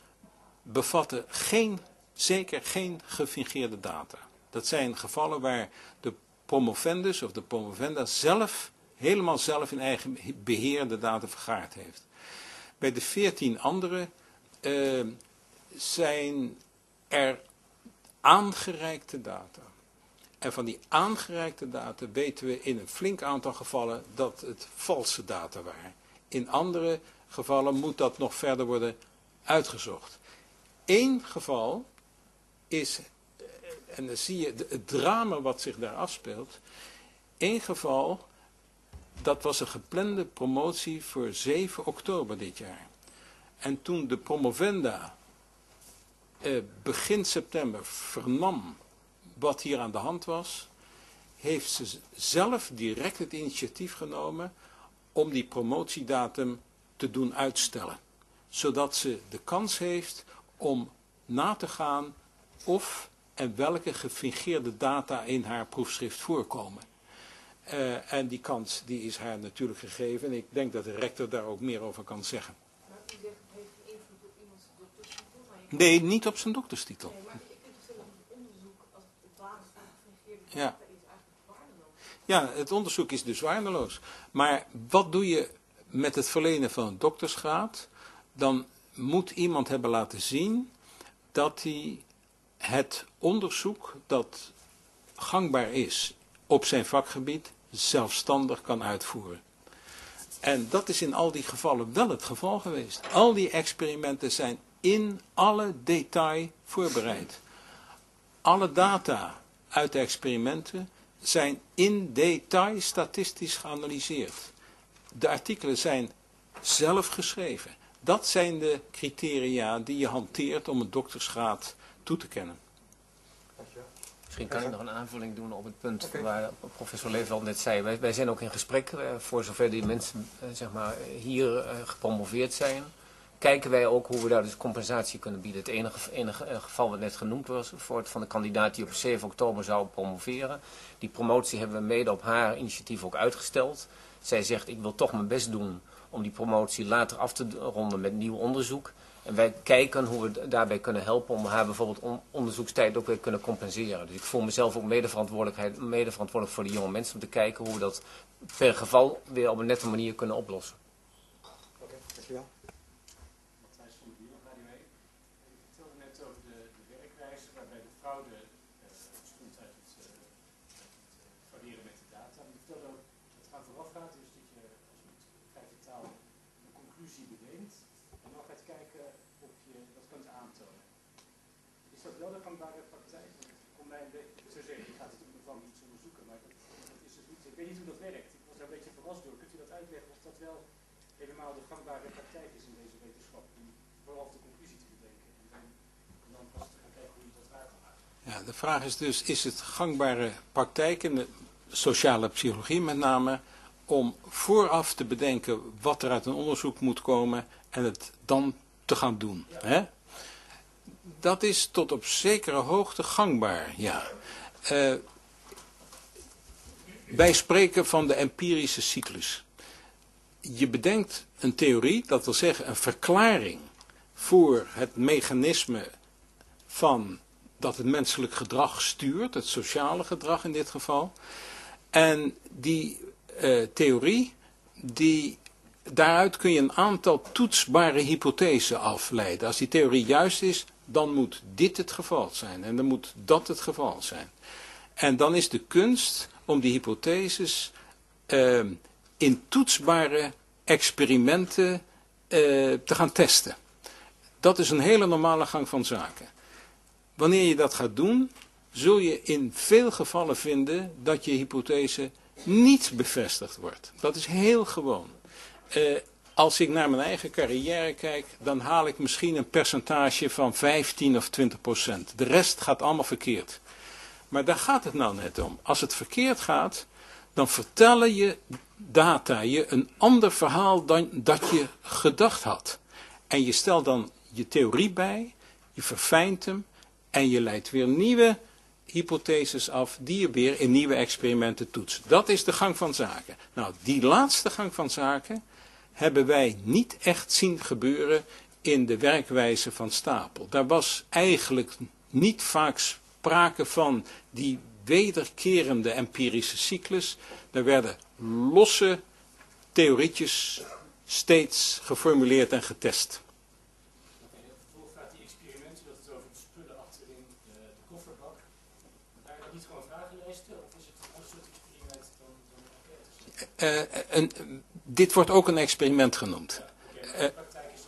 bevatten geen, zeker geen gefingeerde data. Dat zijn gevallen waar de promovendus of de promovenda zelf, helemaal zelf in eigen beheer de data vergaard heeft. Bij de veertien andere uh, zijn er aangereikte data. En van die aangereikte data weten we in een flink aantal gevallen dat het valse data waren. In andere gevallen moet dat nog verder worden uitgezocht. Eén geval is, eh, en dan zie je het drama wat zich daar afspeelt. Eén geval, dat was een geplande promotie voor 7 oktober dit jaar. En toen de promovenda eh, begin september vernam wat hier aan de hand was, heeft ze zelf direct het initiatief genomen om die promotiedatum te doen uitstellen. Zodat ze de kans heeft om na te gaan of en welke gefingeerde data in haar proefschrift voorkomen. Uh, en die kans die is haar natuurlijk gegeven en ik denk dat de rector daar ook meer over kan zeggen. Maar u zegt, heeft invloed op iemands dokterstitel? Nee, niet op zijn dokterstitel. Nee, maar kunt dat het onderzoek, als het op basis van gefingeerde data Ja. is, eigenlijk waardeloos. Ja, het onderzoek is dus waardeloos. Maar wat doe je met het verlenen van een doktersgraad? Dan moet iemand hebben laten zien dat hij het onderzoek dat gangbaar is op zijn vakgebied zelfstandig kan uitvoeren. En dat is in al die gevallen wel het geval geweest. Al die experimenten zijn in alle detail voorbereid. Alle data uit de experimenten zijn in detail statistisch geanalyseerd. De artikelen zijn zelf geschreven. Dat zijn de criteria die je hanteert om een doktersgraad toe te kennen. Misschien kan ik nog een aanvulling doen op het punt waar professor Leefveld net zei. Wij, wij zijn ook in gesprek, eh, voor zover die mensen eh, zeg maar, hier eh, gepromoveerd zijn. Kijken wij ook hoe we daar dus compensatie kunnen bieden. Het enige, enige geval wat net genoemd was, voor het van de kandidaat die op 7 oktober zou promoveren. Die promotie hebben we mede op haar initiatief ook uitgesteld. Zij zegt, ik wil toch mijn best doen om die promotie later af te ronden met nieuw onderzoek. En wij kijken hoe we daarbij kunnen helpen om haar bijvoorbeeld on onderzoekstijd ook weer kunnen compenseren. Dus ik voel mezelf ook medeverantwoordelijk voor de jonge mensen om te kijken hoe we dat per geval weer op een nette manier kunnen oplossen. Oké, dankjewel. Matthijs van de Bier, Radio 1. Ik vertelde net over de, de werkwijze waarbij de fraude uh, ontstond uit het, uh, het uh, frauderen met de data. Maar ik vertelde ook dat het aan vooraf gaat, dus dat je als je met feite taal een conclusie bedenkt en dan gaat kijken of je dat kunt aantonen. Is dat wel de gangbare praktijk? Want zou zeggen, je gaat ieder geval iets onderzoeken, maar dat, is dus niet, ik weet niet hoe dat werkt. Ik was daar een beetje verrast door. Kunt u dat uitleggen of dat wel helemaal de gangbare praktijk is in deze wetenschap? Om vooral de conclusie te bedenken en dan, pas te gaan kijken hoe je dat waar. Ja, de vraag is dus, is het gangbare praktijk in de sociale psychologie met name, om vooraf te bedenken wat er uit een onderzoek moet komen en het dan te gaan doen. Hè? Dat is tot op zekere hoogte gangbaar, ja. Uh, wij spreken van de empirische cyclus. Je bedenkt een theorie, dat wil zeggen een verklaring voor het mechanisme van dat het menselijk gedrag stuurt, het sociale gedrag in dit geval. En die uh, theorie, die, daaruit kun je een aantal toetsbare hypothesen afleiden. Als die theorie juist is, dan moet dit het geval zijn en dan moet dat het geval zijn. En dan is de kunst om die hypotheses uh, in toetsbare experimenten uh, te gaan testen. Dat is een hele normale gang van zaken. Wanneer je dat gaat doen, zul je in veel gevallen vinden dat je hypothese niet bevestigd wordt. Dat is heel gewoon. Eh, als ik naar mijn eigen carrière kijk, dan haal ik misschien een percentage van 15 of 20 procent. De rest gaat allemaal verkeerd. Maar daar gaat het nou net om. Als het verkeerd gaat, dan vertellen je data je een ander verhaal dan dat je gedacht had. En je stelt dan je theorie bij, je verfijnt hem en je leidt weer nieuwe hypotheses af die je weer in nieuwe experimenten toetst. Dat is de gang van zaken. Nou, die laatste gang van zaken hebben wij niet echt zien gebeuren in de werkwijze van Stapel. Daar was eigenlijk niet vaak sprake van die wederkerende empirische cyclus. Er werden losse theorietjes steeds geformuleerd en getest. Vervolgens gaat die experimenten, dat het over de spullen achterin de, de kofferbak. Daar dan niet gewoon vragenlijsten? Of is het een dit wordt ook een experiment genoemd. Oké, maar in de praktijk is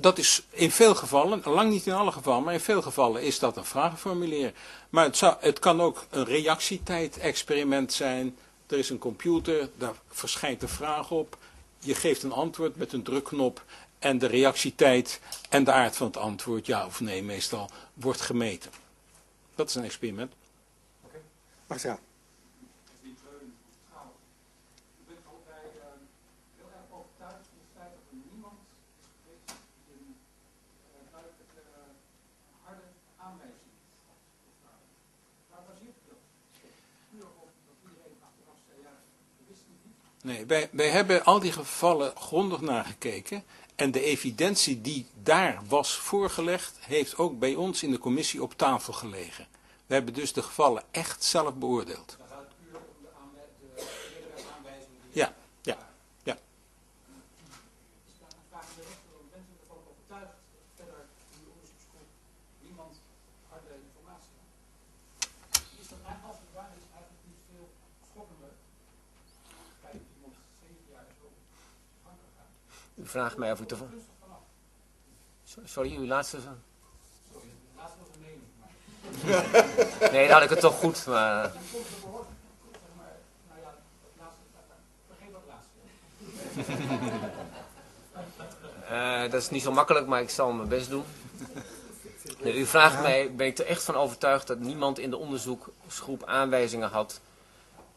dat is in veel gevallen, lang niet in alle gevallen, maar in veel gevallen is dat een vragenformulier. Maar het, zou, het kan ook een reactietijd-experiment zijn. Er is een computer, daar verschijnt een vraag op. Je geeft een antwoord met een drukknop en de reactietijd en de aard van het antwoord, ja of nee meestal, wordt gemeten. Dat is een experiment. U bent allebei eh, heel erg overtuigd van het feit dat er niemand is geweest die een eh, duidelijke, eh, harde aanwijzing heeft. Waar baseert u dat? Puur op dat iedereen achteraf zei, ja, we wisten het niet. Nee, wij, hebben al die gevallen grondig nagekeken. En de evidentie die daar was voorgelegd, heeft ook bij ons in de commissie op tafel gelegen. We hebben dus de gevallen echt zelf beoordeeld. Dan gaat het puur om de, aanwij- de eerdere aanwijzingen die Ja, ja, ja. is daar een vraag aan de rechter, want bent u ervan overtuigd dat verder in de onderzoeksgroep niemand harde informatie had? Is dat eigenlijk, als het waar is, eigenlijk niet veel schokkender? Kijk, iemand zeven jaar zo afhankelijk gaat. U vraagt mij of ik te... Sorry, uw laatste... Nee, dan had ik het toch goed, maar... ja, dat is niet zo makkelijk, maar ik zal mijn best doen. U vraagt mij, ben ik er echt van overtuigd dat niemand in de onderzoeksgroep aanwijzingen had.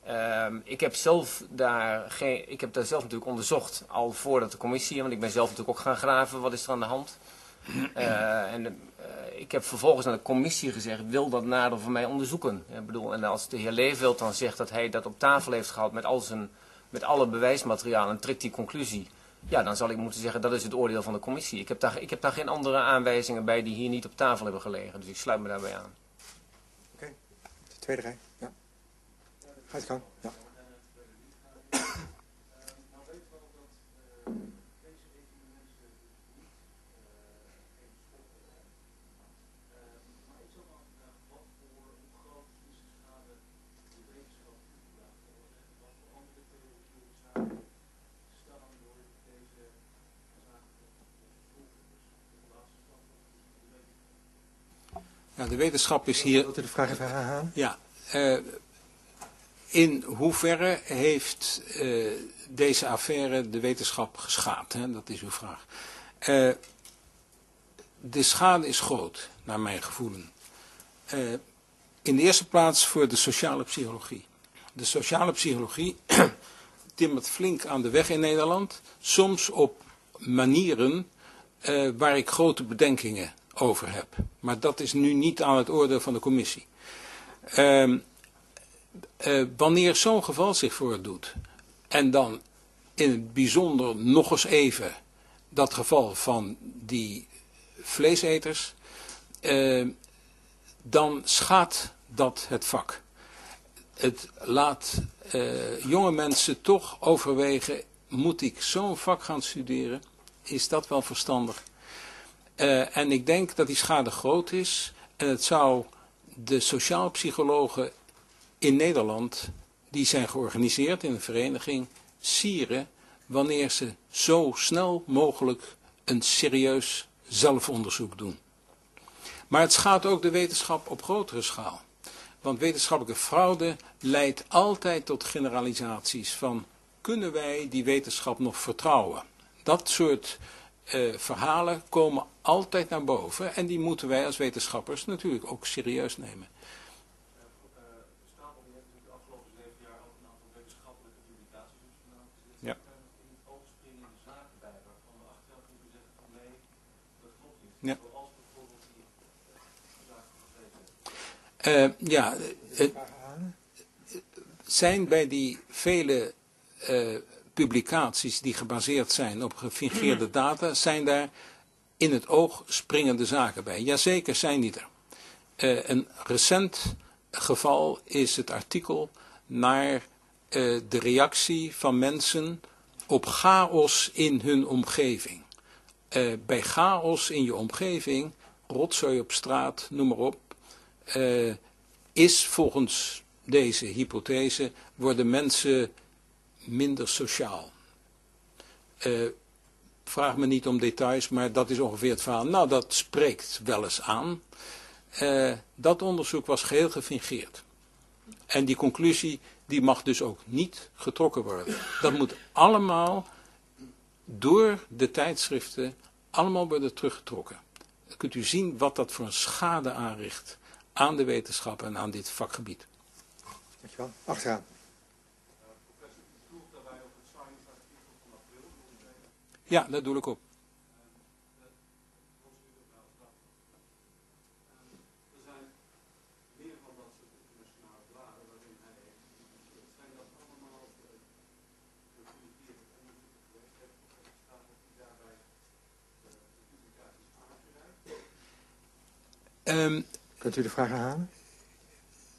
Ehm, ik, heb zelf daar geen, ik heb daar zelf natuurlijk onderzocht, al voordat de commissie, want ik ben zelf natuurlijk ook gaan graven, wat is er aan de hand. Eh, en eh, ik heb vervolgens aan de commissie gezegd, wil dat nader voor mij onderzoeken. Ik bedoel, en als de heer Leeveld dan zegt dat hij dat op tafel heeft gehad met, al zijn, met alle bewijsmateriaal en trekt die conclusie, ja, dan zal ik moeten zeggen dat is het oordeel van de commissie. Ik heb daar, ik heb daar geen andere aanwijzingen bij die hier niet op tafel hebben gelegen, dus ik sluit me daarbij aan. De tweede rij. Ga je gang. Ja. De wetenschap is hier Wilt u de vraag even herhalen? Ja, eh, in hoeverre heeft eh, deze affaire de wetenschap geschaad? Hè? Dat is uw vraag. Eh, de schade is groot, naar mijn gevoelen. Eh, in de eerste plaats voor de sociale psychologie. De sociale psychologie timmert flink aan de weg in Nederland. Soms op manieren waar ik grote bedenkingen over heb. Maar dat is nu niet aan het oordeel van de commissie. Ehm, eh, wanneer zo'n geval zich voordoet en dan in het bijzonder nog eens even dat geval van die vleeseters, eh, dan schaadt dat het vak. Het laat eh, jonge mensen toch overwegen, moet ik zo'n vak gaan studeren? Is dat wel verstandig? En ik denk dat die schade groot is en het zou de sociaalpsychologen in Nederland, die zijn georganiseerd in een vereniging, sieren wanneer ze zo snel mogelijk een serieus zelfonderzoek doen. Maar het schaadt ook de wetenschap op grotere schaal. Want wetenschappelijke fraude leidt altijd tot generalisaties van kunnen wij die wetenschap nog vertrouwen? Dat soort eh, verhalen komen altijd naar boven en die moeten wij als wetenschappers natuurlijk ook serieus nemen. Uh, Stapel die heeft natuurlijk de afgelopen zeven jaar ook een aantal wetenschappelijke publicaties op zijn naam gezet. Ja. Zijn er nog in het oog springende zaken bij waarvan we achteraf moeten zeggen van nee, dat klopt niet. Ja. Zoals bijvoorbeeld die uh, zaak van de Eh, ja, eh, zijn bij die vele eh, publicaties die gebaseerd zijn op gefingeerde data, zijn daar in het oog springende zaken bij? Jazeker zijn die er. Een recent geval is het artikel naar de reactie van mensen op chaos in hun omgeving. Bij chaos in je omgeving, rotzooi op straat, noem maar op, eh, is volgens deze hypothese worden mensen minder sociaal. Eh, vraag me niet om details, maar dat is ongeveer het verhaal. Nou, dat spreekt wel eens aan. Eh, dat onderzoek was geheel gefingeerd. En die conclusie die mag dus ook niet getrokken worden. Dat moet allemaal door de tijdschriften allemaal worden teruggetrokken. Dan kunt u zien wat dat voor een schade aanricht aan de wetenschap en aan dit vakgebied. Dankjewel. Achteraan. Ja, dat doe ik op. Er Kunt u de vraag herhalen?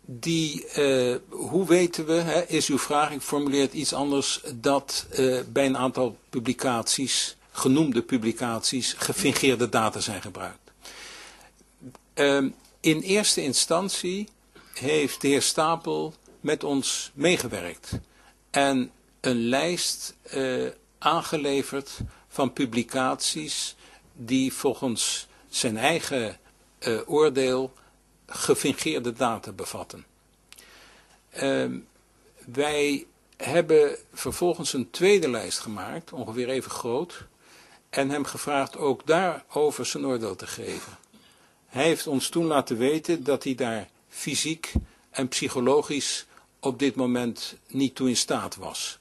Die, eh, hoe weten we, hè, is uw vraag, ik formuleer het iets anders, dat eh, bij een aantal publicaties, genoemde publicaties, gefingeerde data zijn gebruikt. Ehm, in eerste instantie heeft de heer Stapel met ons meegewerkt en een lijst eh, aangeleverd van publicaties die volgens zijn eigen oordeel gefingeerde data bevatten. Ehm, wij hebben vervolgens een tweede lijst gemaakt, ongeveer even groot, en hem gevraagd ook daarover zijn oordeel te geven. Hij heeft ons toen laten weten dat hij daar fysiek en psychologisch op dit moment niet toe in staat was.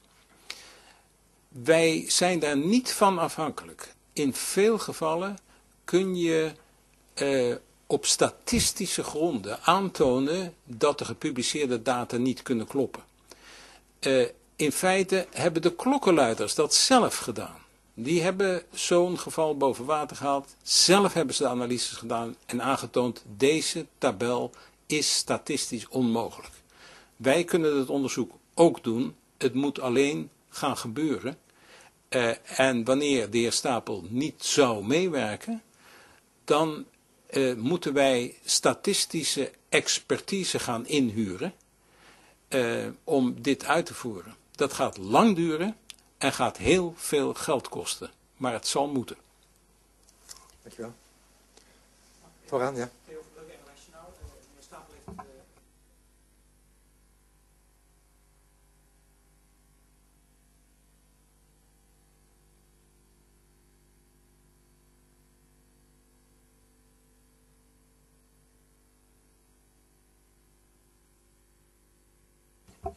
Wij zijn daar niet van afhankelijk. In veel gevallen kun je eh, op statistische gronden aantonen dat de gepubliceerde data niet kunnen kloppen. Eh, in feite hebben de klokkenluiders dat zelf gedaan. Die hebben zo'n geval boven water gehaald. Zelf hebben ze de analyses gedaan en aangetoond deze tabel is statistisch onmogelijk. Wij kunnen het onderzoek ook doen. Het moet alleen gaan gebeuren. Eh, en wanneer de heer Stapel niet zou meewerken, dan eh, moeten wij statistische expertise gaan inhuren eh, om dit uit te voeren. Dat gaat lang duren en gaat heel veel geld kosten. Maar het zal moeten. Dankjewel. Vooraan, ja. Theo van Brugge, NOS Journaal. Eh, Meneer Stapel heeft... eh,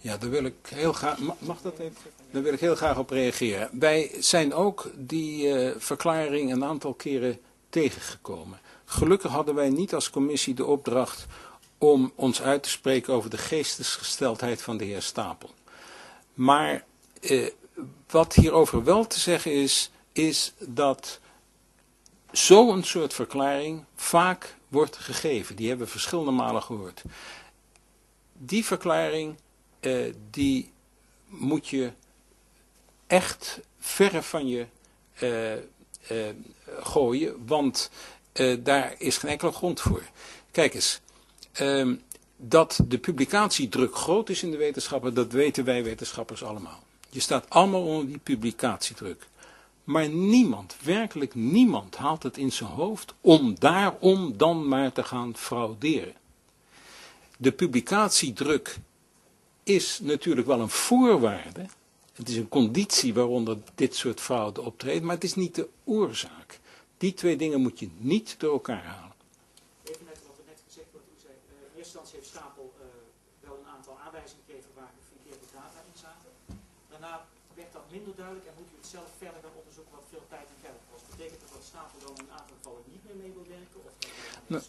Ja, daar wil ik heel graag. ma- Mag dat even? Daar wil ik heel graag op reageren. Wij zijn ook die eh, verklaring een aantal keren tegengekomen. Gelukkig hadden wij niet als commissie de opdracht om ons uit te spreken over de geestesgesteldheid van de heer Stapel. Maar eh, wat hierover wel te zeggen is, is dat zo'n soort verklaring vaak wordt gegeven. Die hebben we verschillende malen gehoord. Die verklaring eh, die moet je echt verre van je eh, eh, gooien, want daar is geen enkele grond voor. Kijk eens, ehm, dat de publicatiedruk groot is in de wetenschappen, dat weten wij wetenschappers allemaal. Je staat allemaal onder die publicatiedruk. Maar niemand, werkelijk niemand, haalt het in zijn hoofd om daarom dan maar te gaan frauderen. de publicatiedruk is natuurlijk wel een voorwaarde. Het is een conditie waaronder dit soort fraude optreedt, maar het is niet de oorzaak. Die twee dingen moet je niet door elkaar halen. Even net wat er net gezegd wordt. U zei, eh, in eerste instantie heeft Stapel eh, wel een aantal aanwijzingen gegeven waar gefingeerde data in zaten. Daarna werd dat minder duidelijk en moet u het zelf verder gaan onderzoeken wat veel tijd en geld kost. Betekent dat dat Stapel dan in een aantal gevallen niet meer mee wil werken? Of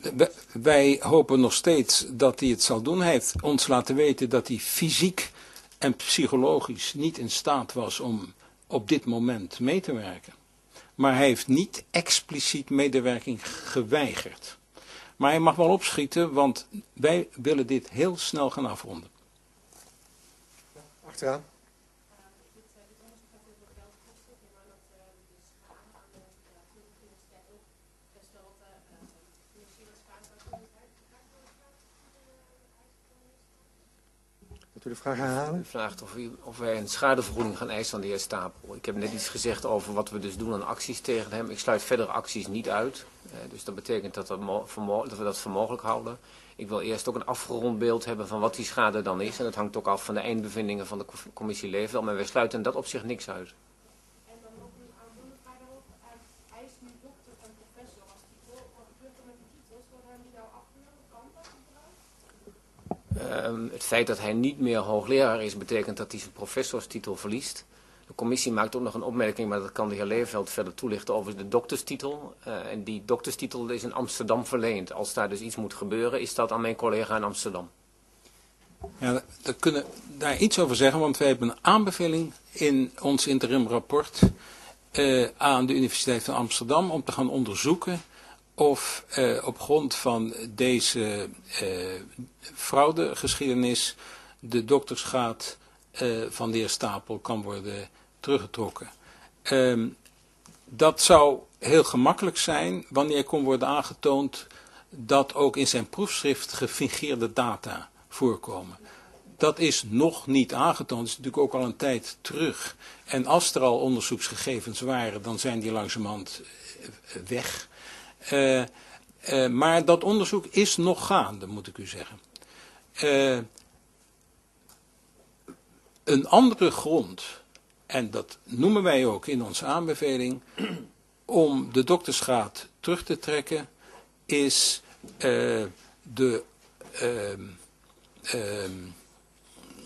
dat Nou, Wij hopen nog steeds dat hij het zal doen. Hij heeft ons laten weten dat hij fysiek en psychologisch niet in staat was om op dit moment mee te werken. Maar hij heeft niet expliciet medewerking geweigerd. Maar hij mag wel opschieten, want wij willen dit heel snel gaan afronden. Achteraan. Dit onderzoek gaat heel veel geld kosten. Ik neem aan dat de schade aan de universiteit ook best wel wat financiële schade zou kunnen zijn. U de vraag herhalen? Vraagt of, u, of wij een schadevergoeding gaan eisen aan de heer Stapel. Ik heb net iets gezegd over wat we dus doen aan acties tegen hem. Ik sluit verdere acties niet uit. Eh, dus dat betekent dat, we dat voor mogelijk houden. Ik wil eerst ook een afgerond beeld hebben van wat die schade dan is. En dat hangt ook af van de eindbevindingen van de co- commissie Leefwel. Maar wij sluiten dat opzicht niks uit. En dan ook een aanvullende vraag daarop. Uh, hij is nu dokter en professor als titel. Wat gebeurt er met die titels? Worden hem die nou afgenomen? Kan dat überhaupt? Ehm, het feit dat hij niet meer hoogleraar is, betekent dat hij zijn professorstitel verliest. De commissie maakt ook nog een opmerking, maar dat kan de heer Leerveld verder toelichten over de dokterstitel. Eh, en die dokterstitel is in Amsterdam verleend. Als daar dus iets moet gebeuren, is dat aan mijn collega in Amsterdam. Ja, we kunnen daar iets over zeggen, want wij hebben een aanbeveling in ons interimrapport eh, aan de Universiteit van Amsterdam om te gaan onderzoeken of eh, op grond van deze eh, fraudegeschiedenis de doktersgraad eh, van de heer Stapel kan worden teruggetrokken. Ehm, dat zou heel gemakkelijk zijn wanneer kon worden aangetoond dat ook in zijn proefschrift gefingeerde data voorkomen. Dat is nog niet aangetoond, dat is natuurlijk ook al een tijd terug. En als er al onderzoeksgegevens waren, dan zijn die langzamerhand weg. Eh, eh, maar dat onderzoek is nog gaande, moet ik u zeggen. Eh, een andere grond, en dat noemen wij ook in onze aanbeveling, om de doktersgraad terug te trekken, is de, ehm, ehm,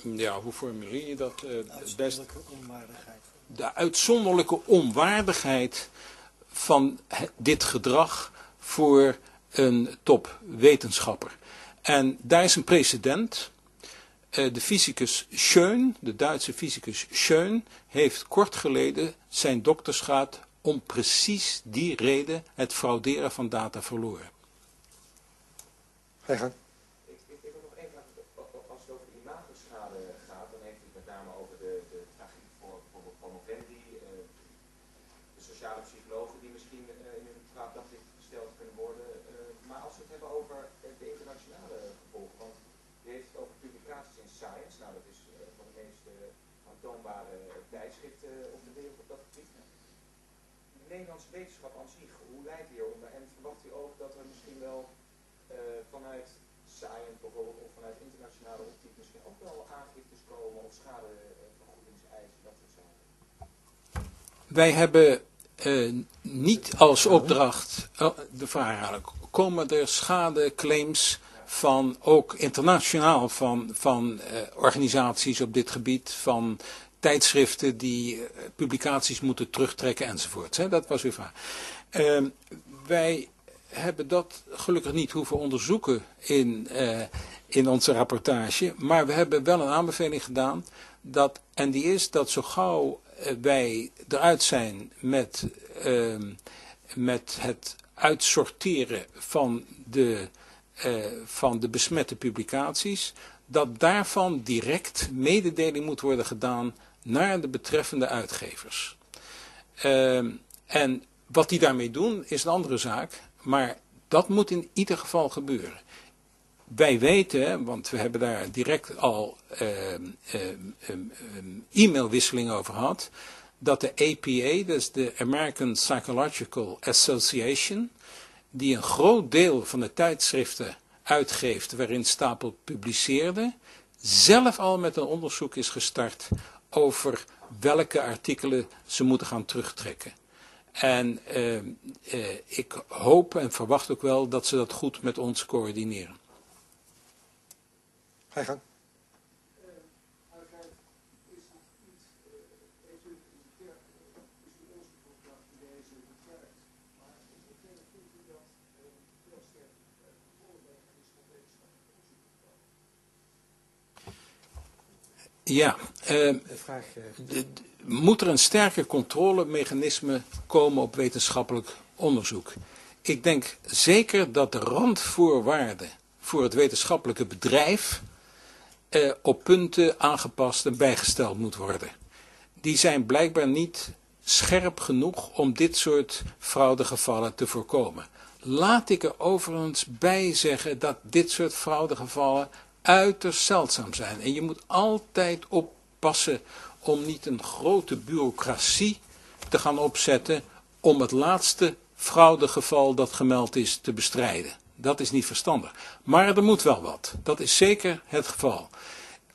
ja, hoe formuleer je dat? het best? onwaardigheid. de uitzonderlijke onwaardigheid van dit gedrag voor een topwetenschapper. En daar is een precedent. Eh, De fysicus Schön, de Duitse fysicus Schön, heeft kort geleden zijn doktersgraad om precies die reden het frauderen van data verloren. Ga je gang. Ik, ik, ik heb nog één vraag. Als het over de imagoschade gaat, dan heeft u het met name over de, de tragiek voor bijvoorbeeld promovendi, eh, de sociale psychologen die misschien eh, in een kwaad daglicht gesteld kunnen worden. Eh, maar als we het hebben over eh, de internationale gevolgen, want u heeft het over publicaties in Science, nou dat is eh, een van de meest eh, aantoonbare tijdschriften op de wereld op dat gebied. De Nederlandse wetenschap aan zich, hoe leidt u hieronder? En verwacht u ook dat er misschien wel eh, vanuit Science bijvoorbeeld of vanuit internationale optiek misschien ook wel aangiftes komen of schadevergoedingseisen, dat soort zaken. Wij hebben eh, niet als opdracht, oh, de vraag eigenlijk, komen er schadeclaims van ook internationaal van, van eh, organisaties op dit gebied, van tijdschriften die eh, publicaties moeten terugtrekken enzovoort. Dat was uw vraag. Ehm, wij hebben dat gelukkig niet hoeven onderzoeken in, eh, in onze rapportage, maar we hebben wel een aanbeveling gedaan dat, en die is dat zo gauw eh, wij eruit zijn met, ehm, met het uitsorteren van de, van de besmette publicaties, dat daarvan direct mededeling moet worden gedaan naar de betreffende uitgevers. Ehm, en wat die daarmee doen is een andere zaak, maar dat moet in ieder geval gebeuren. Wij weten, want we hebben daar direct al ehm, ehm, e-mailwisseling over gehad, dat de APA, is de American Psychological Association, die een groot deel van de tijdschriften uitgeeft waarin Stapel publiceerde, zelf al met een onderzoek is gestart over welke artikelen ze moeten gaan terugtrekken. En uh, uh, ik hoop en verwacht ook wel dat ze dat goed met ons coördineren. Ga je gang. Ja, uh, vraag, uh... moet er een sterker controlemechanisme komen op wetenschappelijk onderzoek? Ik denk zeker dat de randvoorwaarden voor het wetenschappelijke bedrijf uh, op punten aangepast en bijgesteld moet worden. Die zijn blijkbaar niet scherp genoeg om dit soort fraudegevallen te voorkomen. Laat ik er overigens bij zeggen dat dit soort fraudegevallen uiterst zeldzaam zijn. En je moet altijd oppassen om niet een grote bureaucratie te gaan opzetten om het laatste fraudegeval dat gemeld is te bestrijden. Dat is niet verstandig. Maar er moet wel wat. Dat is zeker het geval.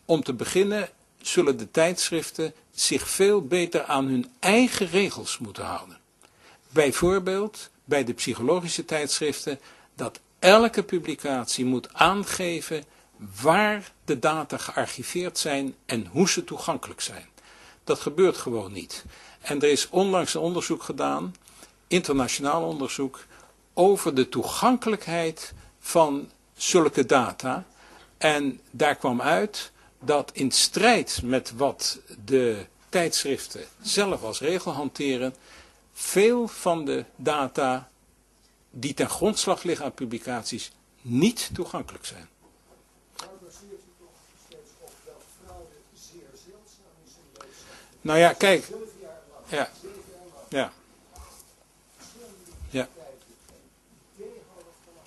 Om te beginnen zullen de tijdschriften zich veel beter aan hun eigen regels moeten houden. Bijvoorbeeld bij de psychologische tijdschriften dat elke publicatie moet aangeven waar de data gearchiveerd zijn en hoe ze toegankelijk zijn. Dat gebeurt gewoon niet. En er is onlangs een onderzoek gedaan, internationaal onderzoek, over de toegankelijkheid van zulke data. En daar kwam uit dat in strijd met wat de tijdschriften zelf als regel hanteren, veel van de data die ten grondslag liggen aan publicaties niet toegankelijk zijn. Nou ja, kijk. Ja. Ja. Ja.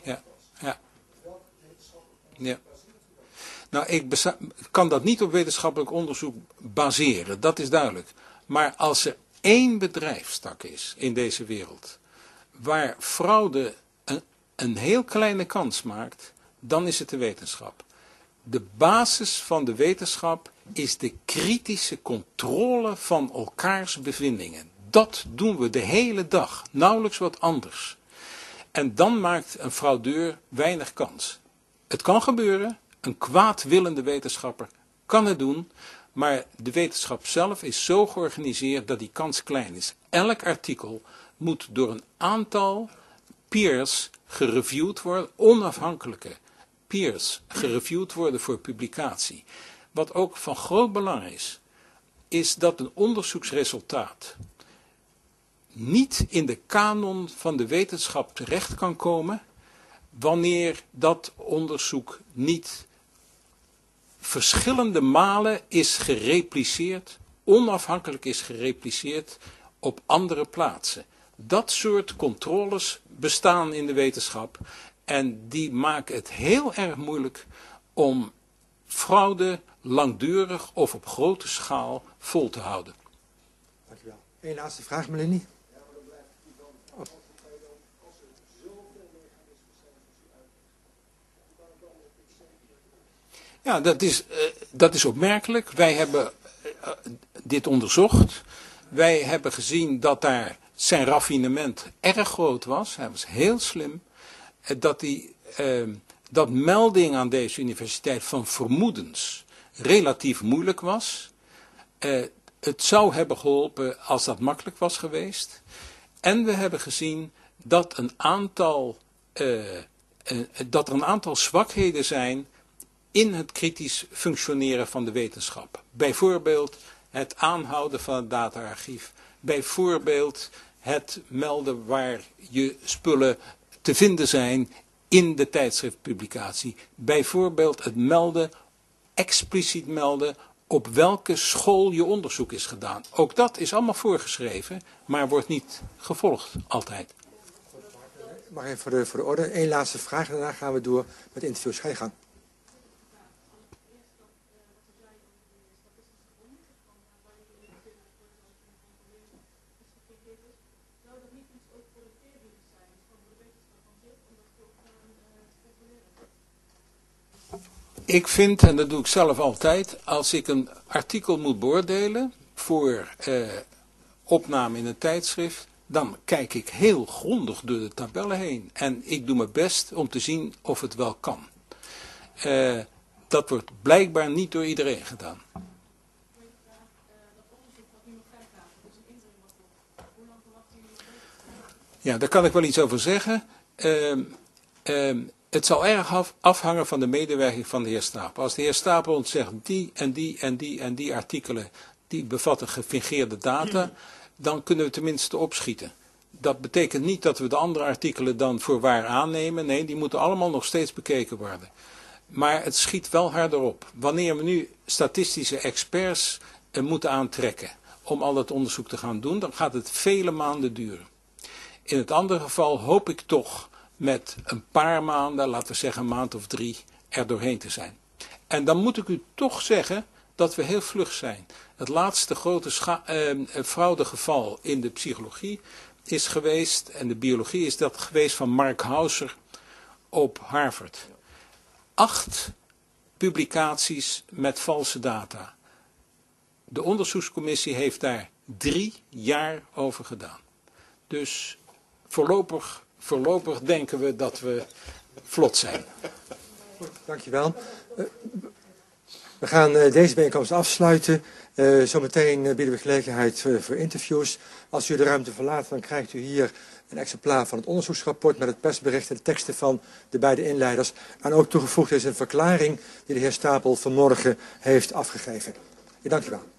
Ja. Ja. Nou, ik kan dat niet op wetenschappelijk onderzoek baseren, dat is duidelijk. Maar als er één bedrijfstak is in deze wereld, waar fraude een, een heel kleine kans maakt, dan is het de wetenschap. De basis van de wetenschap is de kritische controle van elkaars bevindingen. Dat doen we de hele dag, nauwelijks wat anders. En dan maakt een fraudeur weinig kans. Het kan gebeuren, een kwaadwillende wetenschapper kan het doen, maar de wetenschap zelf is zo georganiseerd dat die kans klein is. Elk artikel moet door een aantal peers gereviewd worden, onafhankelijke peers gereviewd worden voor publicatie. Wat ook van groot belang is, is dat een onderzoeksresultaat niet in de kanon van de wetenschap terecht kan komen, wanneer dat onderzoek niet verschillende malen is gerepliceerd, onafhankelijk is gerepliceerd op andere plaatsen. Dat soort controles bestaan in de wetenschap en die maken het heel erg moeilijk om fraude langdurig of op grote schaal vol te houden. Dankjewel. Eén laatste vraag, Melanie. Ja, dat is, uh, dat is opmerkelijk. Wij hebben uh, dit onderzocht. Wij hebben gezien dat daar zijn raffinement erg groot was. Hij was heel slim. Uh, dat, die, dat melding aan deze universiteit van vermoedens relatief moeilijk was. het zou hebben geholpen als dat makkelijk was geweest. En we hebben gezien dat, een aantal, dat er een aantal zwakheden zijn in het kritisch functioneren van de wetenschap. Bijvoorbeeld het aanhouden van het dataarchief. Bijvoorbeeld het melden waar je spullen te vinden zijn in de tijdschriftpublicatie. Bijvoorbeeld het melden, expliciet melden op welke school je onderzoek is gedaan. Ook dat is allemaal voorgeschreven, maar wordt niet gevolgd altijd. Mag even voor de, orde. Eén laatste vraag daarna gaan we door met interviews. Ga je. Ik vind, en dat doe ik zelf altijd, als ik een artikel moet beoordelen voor eh, opname in een tijdschrift, dan kijk ik heel grondig door de tabellen heen. En ik doe mijn best om te zien of het wel kan. Eh, dat wordt blijkbaar niet door iedereen gedaan. Ja, daar kan ik wel iets over zeggen. Ehm, ehm, het zal erg af- afhangen van de medewerking van de heer Stapel. Als de heer Stapel ons zegt die en die en die en die artikelen, die bevatten gefingeerde data, dan kunnen we tenminste opschieten. Dat betekent niet dat we de andere artikelen dan voor waar aannemen. Nee, die moeten allemaal nog steeds bekeken worden. Maar het schiet wel harder op. Wanneer we nu statistische experts eh, moeten aantrekken om al dat onderzoek te gaan doen, dan gaat het vele maanden duren. In het andere geval hoop ik toch met een paar maanden, laten we zeggen een maand of drie, er doorheen te zijn. En dan moet ik u toch zeggen dat we heel vlug zijn. Het laatste grote eh, eh, fraudegeval in de psychologie is geweest, en de biologie is dat geweest van Mark Hauser op Harvard. Acht publicaties met valse data. De onderzoekscommissie heeft daar drie jaar over gedaan. Dus voorlopig, voorlopig denken we dat we vlot zijn. Dankjewel. Eh, we gaan eh, deze bijeenkomst afsluiten. Eh, zometeen bieden we gelegenheid voor interviews. Als u de ruimte verlaat, dan krijgt u hier een exemplaar van het onderzoeksrapport met het persbericht en de teksten van de beide inleiders. En ook toegevoegd is een verklaring die de heer Stapel vanmorgen heeft afgegeven. Dank u wel.